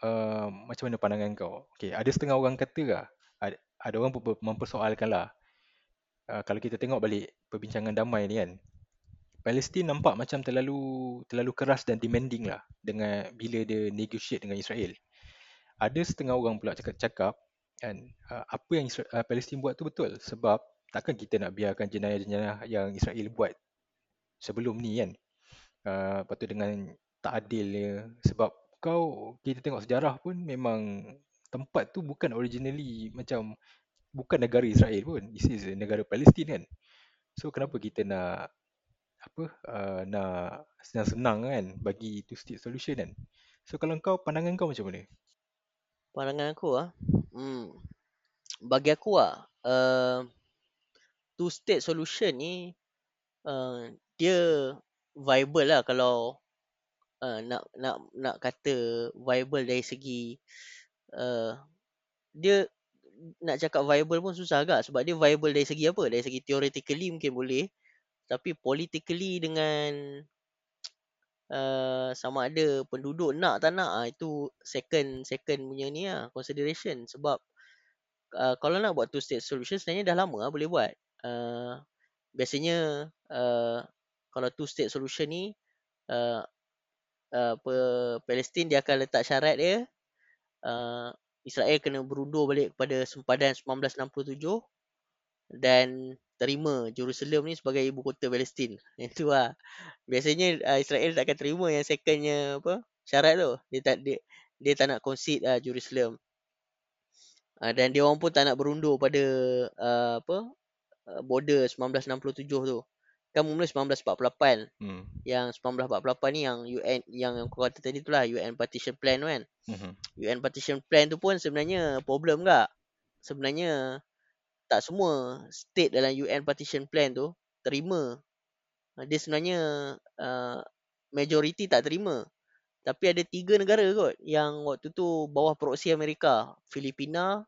uh, macam mana pandangan kau. Okay ada setengah orang kata lah ada, ada orang mempersoalkan lah uh, kalau kita tengok balik perbincangan damai ni kan Palestin nampak macam terlalu terlalu keras dan demanding lah dengan bila dia negotiate dengan Israel. Ada setengah orang pula cakap-cakap kan uh, apa yang Israel, uh, Palestin buat tu betul sebab takkan kita nak biarkan jenayah-jenayah yang Israel buat sebelum ni kan. Uh, lepas tu dengan tak adil dia sebab kau kita tengok sejarah pun memang tempat tu bukan originally macam bukan negara Israel pun. This is negara Palestin kan. So kenapa kita nak apa uh, nak senang-senang kan bagi two state solution kan. So kalau kau pandangan kau macam mana? Pandangan aku ah. Hmm. Bagi aku ah uh, two state solution ni uh, dia viable lah kalau uh, nak nak nak kata viable dari segi uh, dia nak cakap viable pun susah agak sebab dia viable dari segi apa? Dari segi theoretically mungkin boleh. Tapi politically dengan uh, sama ada penduduk nak tak nak ah, itu second second punya ni lah consideration sebab uh, kalau nak buat two state solution sebenarnya dah lama lah boleh buat. Uh, biasanya uh, kalau two state solution ni uh, uh, Palestin dia akan letak syarat dia uh, Israel kena berundur balik kepada sempadan 1967 dan terima Jerusalem ni sebagai ibu kota Palestin. [LAUGHS] Itu lah. Biasanya uh, Israel tak akan terima yang secondnya apa syarat tu. Dia tak dia, dia tak nak concede uh, Jerusalem. Uh, dan dia orang pun tak nak berundur pada uh, apa uh, border 1967 tu. Kan mula 1948. Hmm. Yang 1948 ni yang UN yang kau kata tadi tu lah UN partition plan tu kan. Hmm. UN partition plan tu pun sebenarnya problem enggak? Sebenarnya tak semua state dalam UN partition plan tu terima. Dia sebenarnya uh, majority tak terima. Tapi ada tiga negara kot yang waktu tu bawah proksi Amerika. Filipina,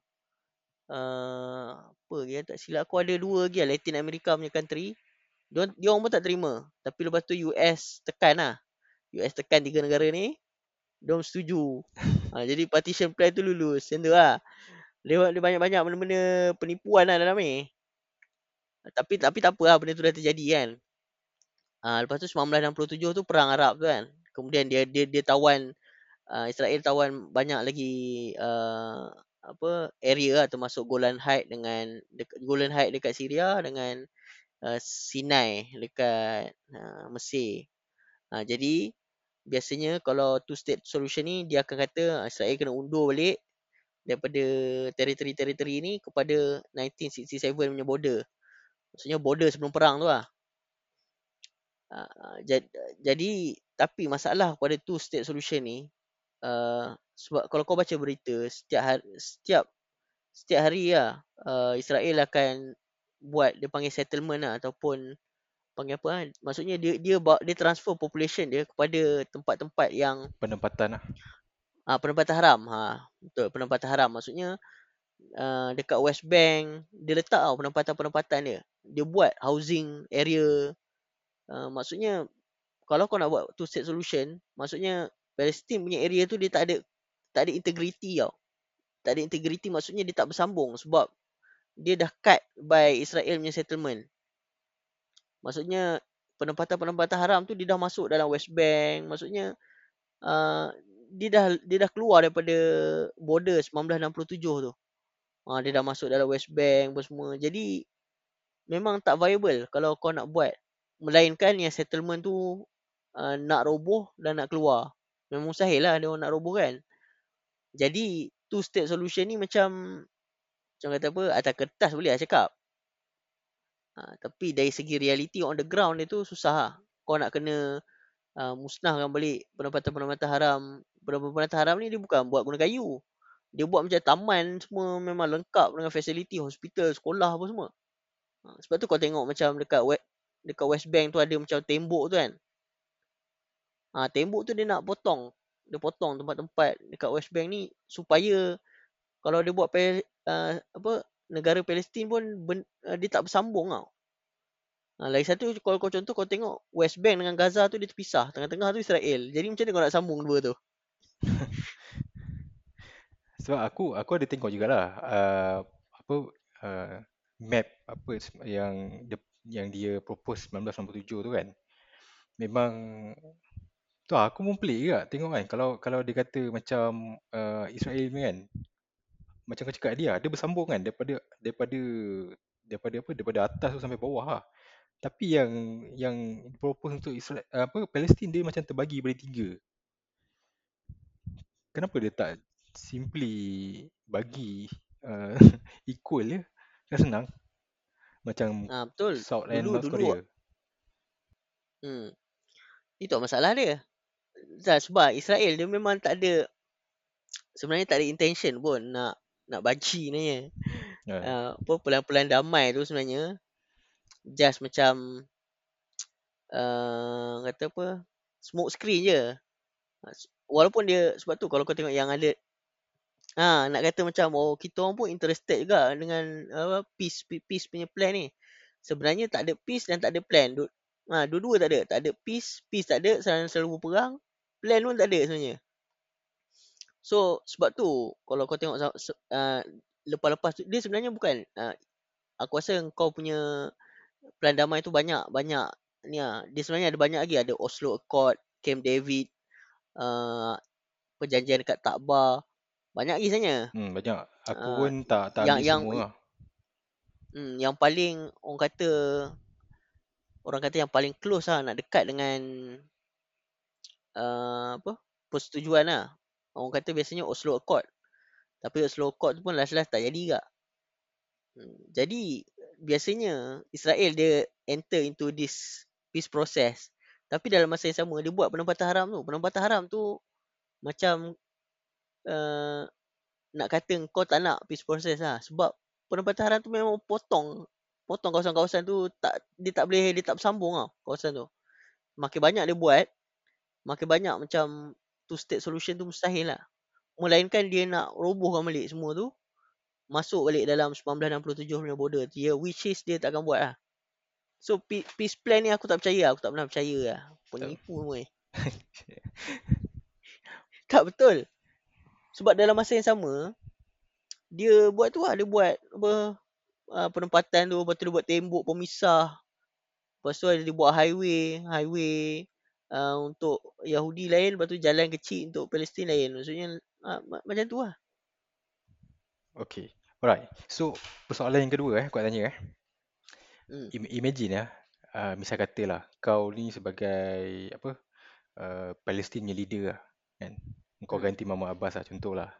uh, apa dia tak silap aku ada dua lagi lah Latin America punya country dia, dia orang pun tak terima. Tapi lepas tu US tekan lah. US tekan tiga negara ni dia setuju. Ha, jadi partition plan tu lulus. Macam tu lah. Dia, dia banyak-banyak benda-benda penipuan lah dalam ni. Tapi tapi tak apa lah benda tu dah terjadi kan. Ha, lepas tu 1967 tu perang Arab tu kan. Kemudian dia dia dia tawan uh, Israel tawan banyak lagi uh, apa area lah termasuk Golan Heights dengan dekat Golan Heights dekat Syria dengan uh, Sinai dekat uh, Mesir. Uh, jadi biasanya kalau two state solution ni dia akan kata Israel kena undur balik daripada teritori-teritori ni kepada 1967 punya border. Maksudnya border sebelum perang tu lah. Uh, jadi tapi masalah pada two state solution ni uh, sebab kalau kau baca berita setiap hari, setiap setiap hari lah uh, Israel akan buat dia panggil settlement lah ataupun panggil apa lah. Maksudnya dia dia dia transfer population dia kepada tempat-tempat yang penempatan lah. Ah penempatan haram. Ha betul penempatan haram maksudnya uh, dekat West Bank dia letak tau penempatan-penempatan dia. Dia buat housing area uh, maksudnya kalau kau nak buat two state solution maksudnya Palestine punya area tu dia tak ada tak ada integriti tau. Tak ada integriti maksudnya dia tak bersambung sebab dia dah cut by Israel punya settlement. Maksudnya penempatan-penempatan haram tu dia dah masuk dalam West Bank. Maksudnya uh, dia dah dia dah keluar daripada border 1967 tu. Uh, dia dah masuk dalam West Bank apa semua. Jadi memang tak viable kalau kau nak buat. Melainkan yang settlement tu uh, nak roboh dan nak keluar. Memang mustahil lah dia orang nak roboh kan. Jadi two state solution ni macam macam kata apa atas kertas boleh lah cakap. Ha, tapi dari segi reality on the ground dia tu susah lah. Kau nak kena uh, musnahkan balik penempatan-penempatan haram. Penempatan haram ni dia bukan buat guna kayu. Dia buat macam taman semua memang lengkap dengan facility hospital, sekolah apa semua. Ha, sebab tu kau tengok macam dekat west, dekat West Bank tu ada macam tembok tu kan. Ha, tembok tu dia nak potong dia potong tempat-tempat dekat West Bank ni supaya kalau dia buat uh, apa negara Palestin pun ben, uh, dia tak bersambung tau. Ha, lagi satu kalau kau contoh kau tengok West Bank dengan Gaza tu dia terpisah, tengah-tengah tu Israel. Jadi macam mana kau nak sambung dua tu? [LAUGHS] Sebab aku aku ada tengok jugalah uh, apa uh, map apa yang dia, yang dia propose 1997 tu kan. Memang Tu aku pun pelik juga tengok kan kalau kalau dia kata macam uh, Israel ni kan macam kau cakap dia dia bersambung kan daripada daripada daripada apa daripada atas tu sampai bawah lah. Tapi yang yang propose untuk Israel apa Palestin dia macam terbagi pada tiga. Kenapa dia tak simply bagi uh, [LAUGHS] equal je? Kan senang. Macam ha, betul. South and North Korea. Hmm. Itu masalah dia sebab Israel dia memang tak ada sebenarnya tak ada intention pun nak nak bagi ni ya. Yeah. Uh, apa pelan-pelan damai tu sebenarnya just macam uh, kata apa smoke screen je. Walaupun dia sebab tu kalau kau tengok yang ada ha nak kata macam oh kita orang pun interested juga dengan apa peace peace punya plan ni. Sebenarnya tak ada peace dan tak ada plan. Du, ha dua-dua tak ada. Tak ada peace, peace tak ada, selalu, selalu berperang plan pun tak ada sebenarnya. So sebab tu kalau kau tengok uh, lepas-lepas tu dia sebenarnya bukan uh, aku rasa kau punya plan damai tu banyak banyak ni ah dia sebenarnya ada banyak lagi ada Oslo Accord, Camp David, uh, perjanjian dekat Takbar. Banyak lagi sebenarnya. Hmm, banyak. Aku Uh, pun tak tak yang yang semua lah. hmm, yang paling orang kata orang kata yang paling close lah nak dekat dengan uh, apa persetujuan lah. Orang kata biasanya Oslo Accord. Tapi Oslo Accord tu pun last-last tak jadi juga. Hmm, jadi biasanya Israel dia enter into this peace process. Tapi dalam masa yang sama dia buat penempatan haram tu. Penempatan haram tu macam uh, nak kata kau tak nak peace process lah. Sebab penempatan haram tu memang potong potong kawasan-kawasan tu tak dia tak boleh dia tak bersambung tau kawasan tu. Makin banyak dia buat, makin banyak macam two state solution tu mustahil lah. Melainkan dia nak robohkan balik semua tu masuk balik dalam 1967 punya border tu. Ya, which is dia takkan buat lah. So peace plan ni aku tak percaya Aku tak pernah percaya lah. Penipu semua ni. [LAUGHS] tak betul. Sebab dalam masa yang sama, dia buat tu lah. Dia buat apa, uh, penempatan tu. Lepas tu dia buat tembok pemisah. Lepas tu dia buat highway. Highway uh, untuk Yahudi lain. Lepas tu jalan kecil untuk Palestin lain. Maksudnya uh, macam tu lah. Okay. Alright. So, persoalan yang kedua eh, aku nak tanya eh. Hmm. Imagine ya, uh, misal katalah kau ni sebagai apa uh, Palestin punya leader lah, kan? Kau Hmm. ganti Mama Abbas lah, contohlah.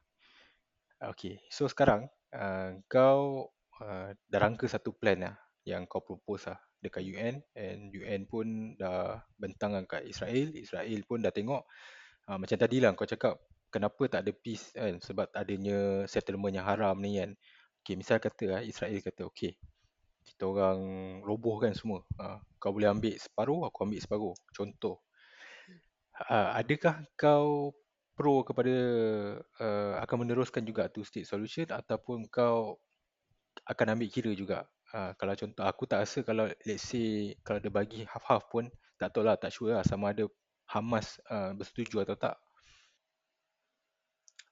Okay, so sekarang uh, kau uh, dah rangka satu plan lah yang kau propose lah dekat UN and UN pun dah bentang kat Israel, Israel pun dah tengok uh, macam tadi lah kau cakap kenapa tak ada peace kan sebab adanya settlement yang haram ni kan. Okay, misal kata lah Israel kata okay, kita orang robohkan semua. Uh, kau boleh ambil separuh, aku ambil separuh. Contoh. Uh, adakah kau pro kepada uh, akan meneruskan juga tu state solution ataupun kau akan ambil kira juga uh, kalau contoh aku tak rasa kalau let's say kalau dia bagi half-half pun tak tahu lah tak sure lah sama ada Hamas uh, bersetuju atau tak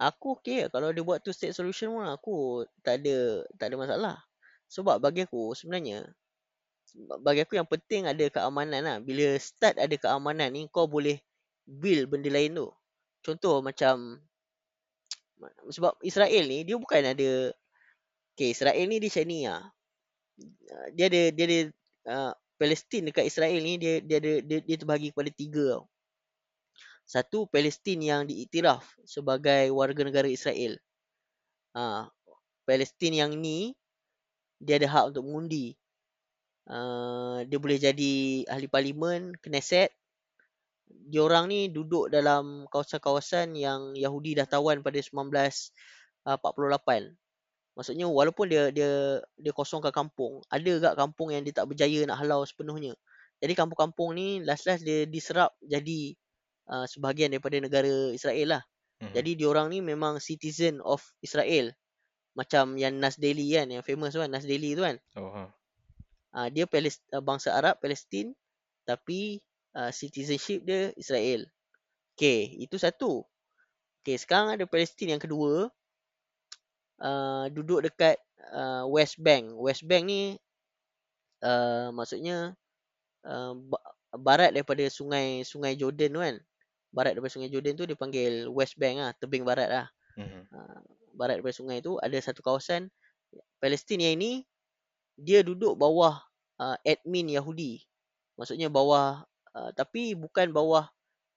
Aku okey kalau dia buat two state solution pun aku tak ada tak ada masalah. Sebab bagi aku sebenarnya bagi aku yang penting ada keamanan lah. Bila start ada keamanan ni kau boleh build benda lain tu. Contoh macam sebab Israel ni dia bukan ada okay, Israel ni dia macam ni lah. Dia ada dia ada uh, Palestin dekat Israel ni dia dia ada dia, dia terbahagi kepada tiga tau. Satu Palestin yang diiktiraf sebagai warga negara Israel. Ha, Palestin yang ni dia ada hak untuk mengundi. Uh, dia boleh jadi ahli parlimen, Knesset. Diorang ni duduk dalam kawasan-kawasan yang Yahudi dah tawan pada 1948. Maksudnya walaupun dia dia dia kosongkan kampung, ada gak kampung yang dia tak berjaya nak halau sepenuhnya. Jadi kampung-kampung ni last-last dia diserap jadi uh, sebahagian daripada negara Israel lah. Hmm. Jadi diorang ni memang citizen of Israel. Macam yang Nas Daily kan, yang famous kan, Nas Daily tu kan. Oh, ha. Uh, dia Palest, uh, bangsa Arab, Palestin. Tapi uh, citizenship dia Israel. Okay, itu satu. Okay, sekarang ada Palestin yang kedua. Uh, duduk dekat uh, West Bank. West Bank ni uh, maksudnya uh, barat daripada sungai sungai Jordan tu kan. Barat daripada sungai Jordan tu dipanggil West Bank lah, tebing barat lah. Mm-hmm. Uh, barat daripada sungai tu ada satu kawasan Palestin yang ini dia duduk bawah uh, admin Yahudi. Maksudnya bawah uh, tapi bukan bawah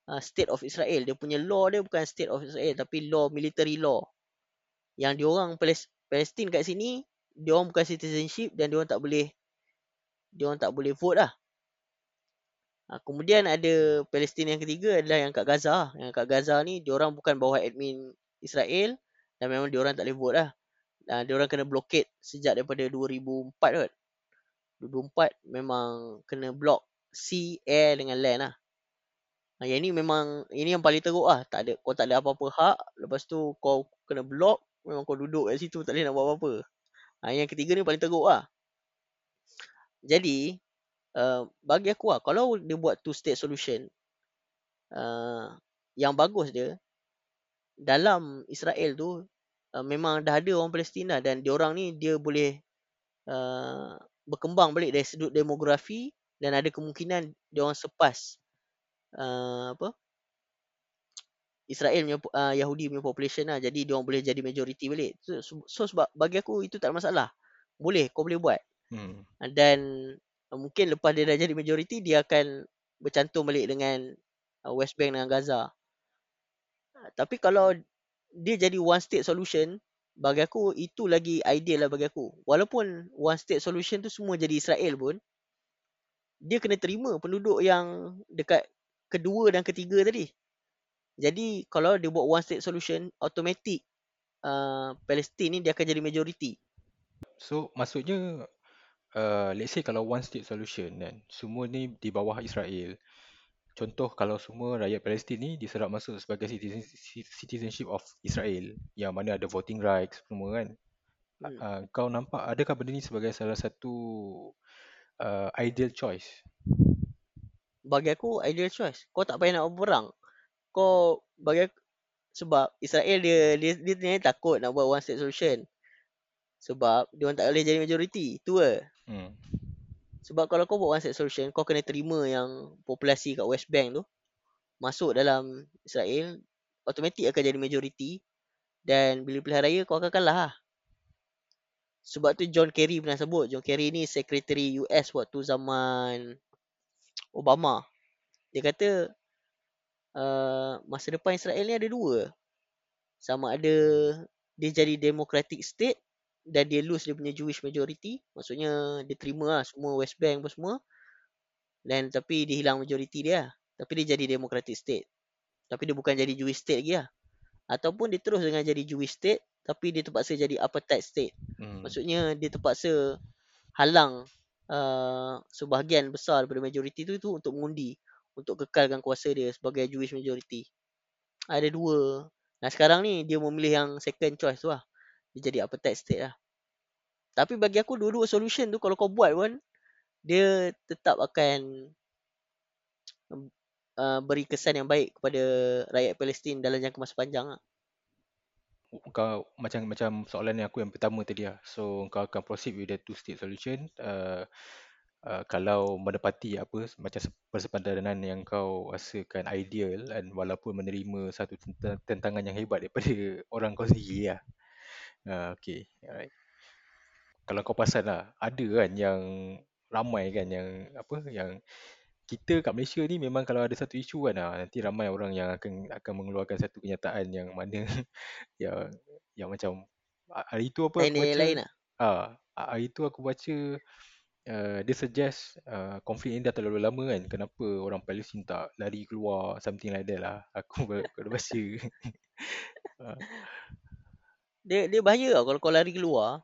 uh, state of Israel. Dia punya law dia bukan state of Israel tapi law military law. Yang diorang Palestin kat sini diorang bukan citizenship dan diorang tak boleh diorang tak boleh vote lah. Uh, kemudian ada Palestin yang ketiga adalah yang kat Gaza. Yang kat Gaza ni diorang bukan bawah admin Israel dan memang diorang tak boleh vote lah. Uh, diorang kena blockade sejak daripada 2004 kot. 2004 memang kena block sea, air dengan land lah. Ha, yang ni memang ini yang paling teruk lah. Tak ada kau tak ada apa-apa hak. Lepas tu kau kena block, memang kau duduk kat situ tak boleh nak buat apa-apa. Ha, yang ketiga ni paling teruk lah. Jadi uh, bagi aku lah kalau dia buat two state solution uh, yang bagus dia dalam Israel tu uh, memang dah ada orang Palestin dah dan diorang ni dia boleh uh, berkembang balik dari sudut demografi dan ada kemungkinan diorang sepas uh, apa Israel punya uh, Yahudi punya population lah. Jadi diorang boleh jadi majority balik. So, so sebab bagi aku itu tak ada masalah. Boleh kau boleh buat. Hmm. dan uh, mungkin lepas dia dah jadi majority dia akan bercantum balik dengan uh, West Bank dengan Gaza. Uh, tapi kalau dia jadi one state solution bagi aku itu lagi ideal lah bagi aku. Walaupun one state solution tu semua jadi Israel pun dia kena terima penduduk yang dekat kedua dan ketiga tadi jadi kalau dia buat one state solution automatic uh, Palestin ni dia akan jadi majority. So maksudnya uh, let's say kalau one state solution kan semua ni di bawah Israel. Contoh kalau semua rakyat Palestin ni diserap masuk sebagai citizen, citizenship of Israel yang mana ada voting rights semua kan. Hmm. uh, kau nampak adakah benda ni sebagai salah satu uh, ideal choice? Bagi aku ideal choice. Kau tak payah nak berperang kau bagi aku, sebab Israel dia dia dia, dia, takut nak buat one state solution sebab dia orang tak boleh jadi majority tu lah hmm. Sebab kalau kau buat one state solution, kau kena terima yang populasi kat West Bank tu masuk dalam Israel, automatik akan jadi majority dan bila pilihan raya kau akan kalah lah. Sebab tu John Kerry pernah sebut, John Kerry ni secretary US waktu zaman Obama. Dia kata uh, masa depan Israel ni ada dua. Sama ada dia jadi democratic state dan dia lose dia punya Jewish majority maksudnya dia terima lah semua West Bank apa semua dan tapi dia hilang majority dia lah. tapi dia jadi democratic state tapi dia bukan jadi Jewish state lagi lah ataupun dia terus dengan jadi Jewish state tapi dia terpaksa jadi apartheid state Hmm. maksudnya dia terpaksa halang uh, sebahagian besar daripada majority tu tu untuk mengundi untuk kekalkan kuasa dia sebagai Jewish majority ada dua Nah sekarang ni dia memilih yang second choice tu lah dia jadi apartheid state lah. Tapi bagi aku dua-dua solution tu kalau kau buat pun dia tetap akan uh, beri kesan yang baik kepada rakyat Palestin dalam jangka masa panjang lah. kau macam macam soalan yang aku yang pertama tadi lah. So kau akan proceed with the two state solution uh, uh, kalau menepati apa macam persepandaran yang kau rasakan ideal dan walaupun menerima satu tentang- tentangan yang hebat daripada [LAUGHS] orang kau sendiri lah. Uh, okay, alright. Kalau kau perasan lah, ada kan yang ramai kan yang apa yang kita kat Malaysia ni memang kalau ada satu isu kan ah, nanti ramai orang yang akan akan mengeluarkan satu kenyataan yang mana [LAUGHS] yang yang macam hari tu apa aku Lain baca lain lah. ah hari tu aku baca uh, dia suggest uh, konflik ni dah terlalu lama kan kenapa orang Palestin tak lari keluar something like that lah aku [LAUGHS] baru baca Ah, [LAUGHS] Dia dia bahaya tau kalau kau lari keluar.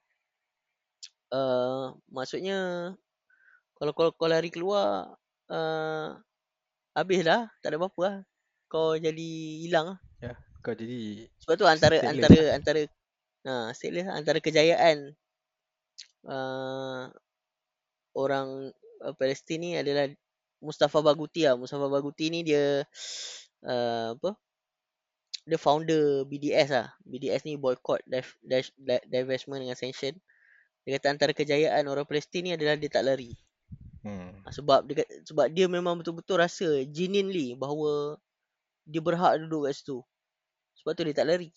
Uh, maksudnya kalau kau, kau lari keluar uh, habis dah, tak ada apa-apa lah. Kau jadi hilang lah. ya kau jadi Sebab tu antara stateless antara lah. antara ha stateless lah, antara kejayaan uh, orang uh, Palestin ni adalah Mustafa Baguti lah. Mustafa Baguti ni dia uh, apa? Dia founder BDS lah. BDS ni boycott, div- div- div- divestment dengan sanction. Dia kata antara kejayaan orang Palestin ni adalah dia tak lari. hmm. Ah, Sebab dia, sebab dia memang betul-betul rasa genuinely bahawa dia berhak duduk kat situ. Sebab tu dia tak lari.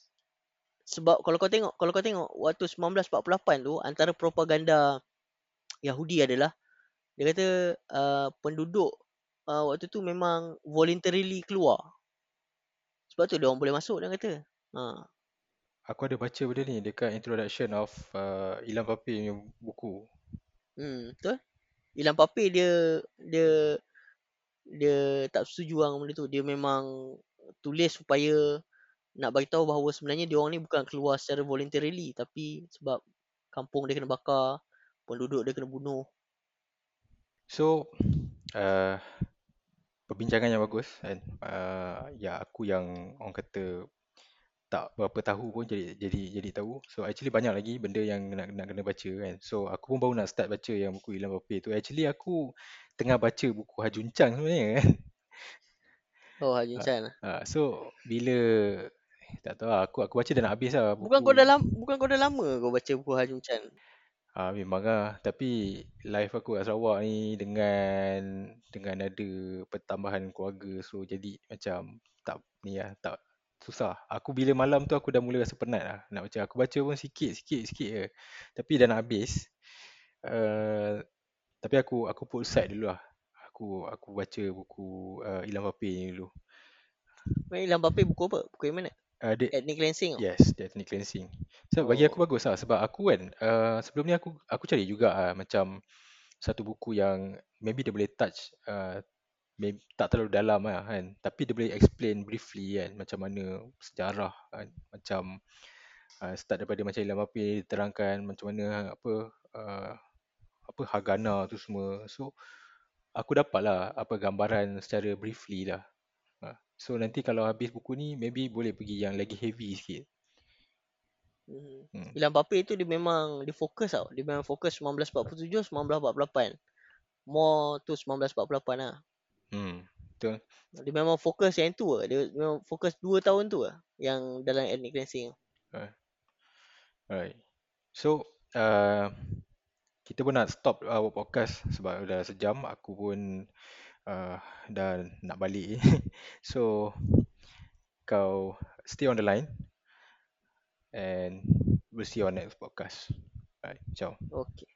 Sebab kalau kau tengok kalau kau tengok waktu 1948 tu antara propaganda Yahudi adalah dia kata uh, penduduk uh, waktu tu memang voluntarily keluar. Sebab tu dia orang boleh masuk dia kata. Ha. aku ada baca benda ni dekat introduction of uh, Ilham Papi punya buku Hmm, betul? Ilan Papi dia dia dia tak setuju dengan benda tu. Dia memang tulis supaya nak bagi tahu bahawa sebenarnya dia orang ni bukan keluar secara voluntarily tapi sebab kampung dia kena bakar, penduduk dia kena bunuh. So, uh, perbincangan yang bagus kan. Uh, ya aku yang orang kata tak berapa tahu pun jadi jadi jadi tahu. So actually banyak lagi benda yang nak nak kena baca kan. So aku pun baru nak start baca yang buku Ilham Papi tu. Actually aku tengah baca buku Hajun Chang sebenarnya kan. [LAUGHS] Oh Haji Ah, Chan. Uh, so bila tak tahu lah. Aku aku baca dah nak habis lah Bukan buku. kau dah lama, bukan kau dah lama kau baca buku Hajun Chan. Ah memang lah. Tapi life aku kat Sarawak ni dengan dengan ada pertambahan keluarga so jadi macam tak ni lah tak susah. Aku bila malam tu aku dah mula rasa penat lah nak baca. Aku baca pun sikit sikit sikit je. Tapi dah nak habis. Uh, tapi aku aku put aside dulu lah. Aku aku baca buku uh, Ilham Papir ni dulu. Hilang papi buku apa? Buku yang mana? Uh, dia, Ethnic cleansing. Yes, ethnic cleansing. So bagi aku Oh. bagus lah sebab aku kan uh, sebelum ni aku aku cari juga uh, macam satu buku yang maybe dia boleh touch uh, maybe, tak terlalu dalam lah kan tapi dia boleh explain briefly kan macam mana sejarah kan macam uh, start daripada macam Ilham Papir terangkan macam mana apa uh, apa Hagana tu semua so aku dapat lah apa gambaran secara briefly lah so nanti kalau habis buku ni maybe boleh pergi yang lagi heavy sikit Hmm. Hmm. Ilham papi tu dia memang dia fokus tau. Dia memang fokus 1947, 1948. More tu 1948 lah. hmm betul Dia memang fokus yang tu lah. Dia memang fokus 2 tahun tu lah. Yang dalam ethnic cleansing. Alright. So, uh, kita pun nak stop our podcast sebab dah sejam. Aku pun uh, dah nak balik. [LAUGHS] so, kau stay on the line. And we'll see you on next podcast. Alright, ciao. Okay.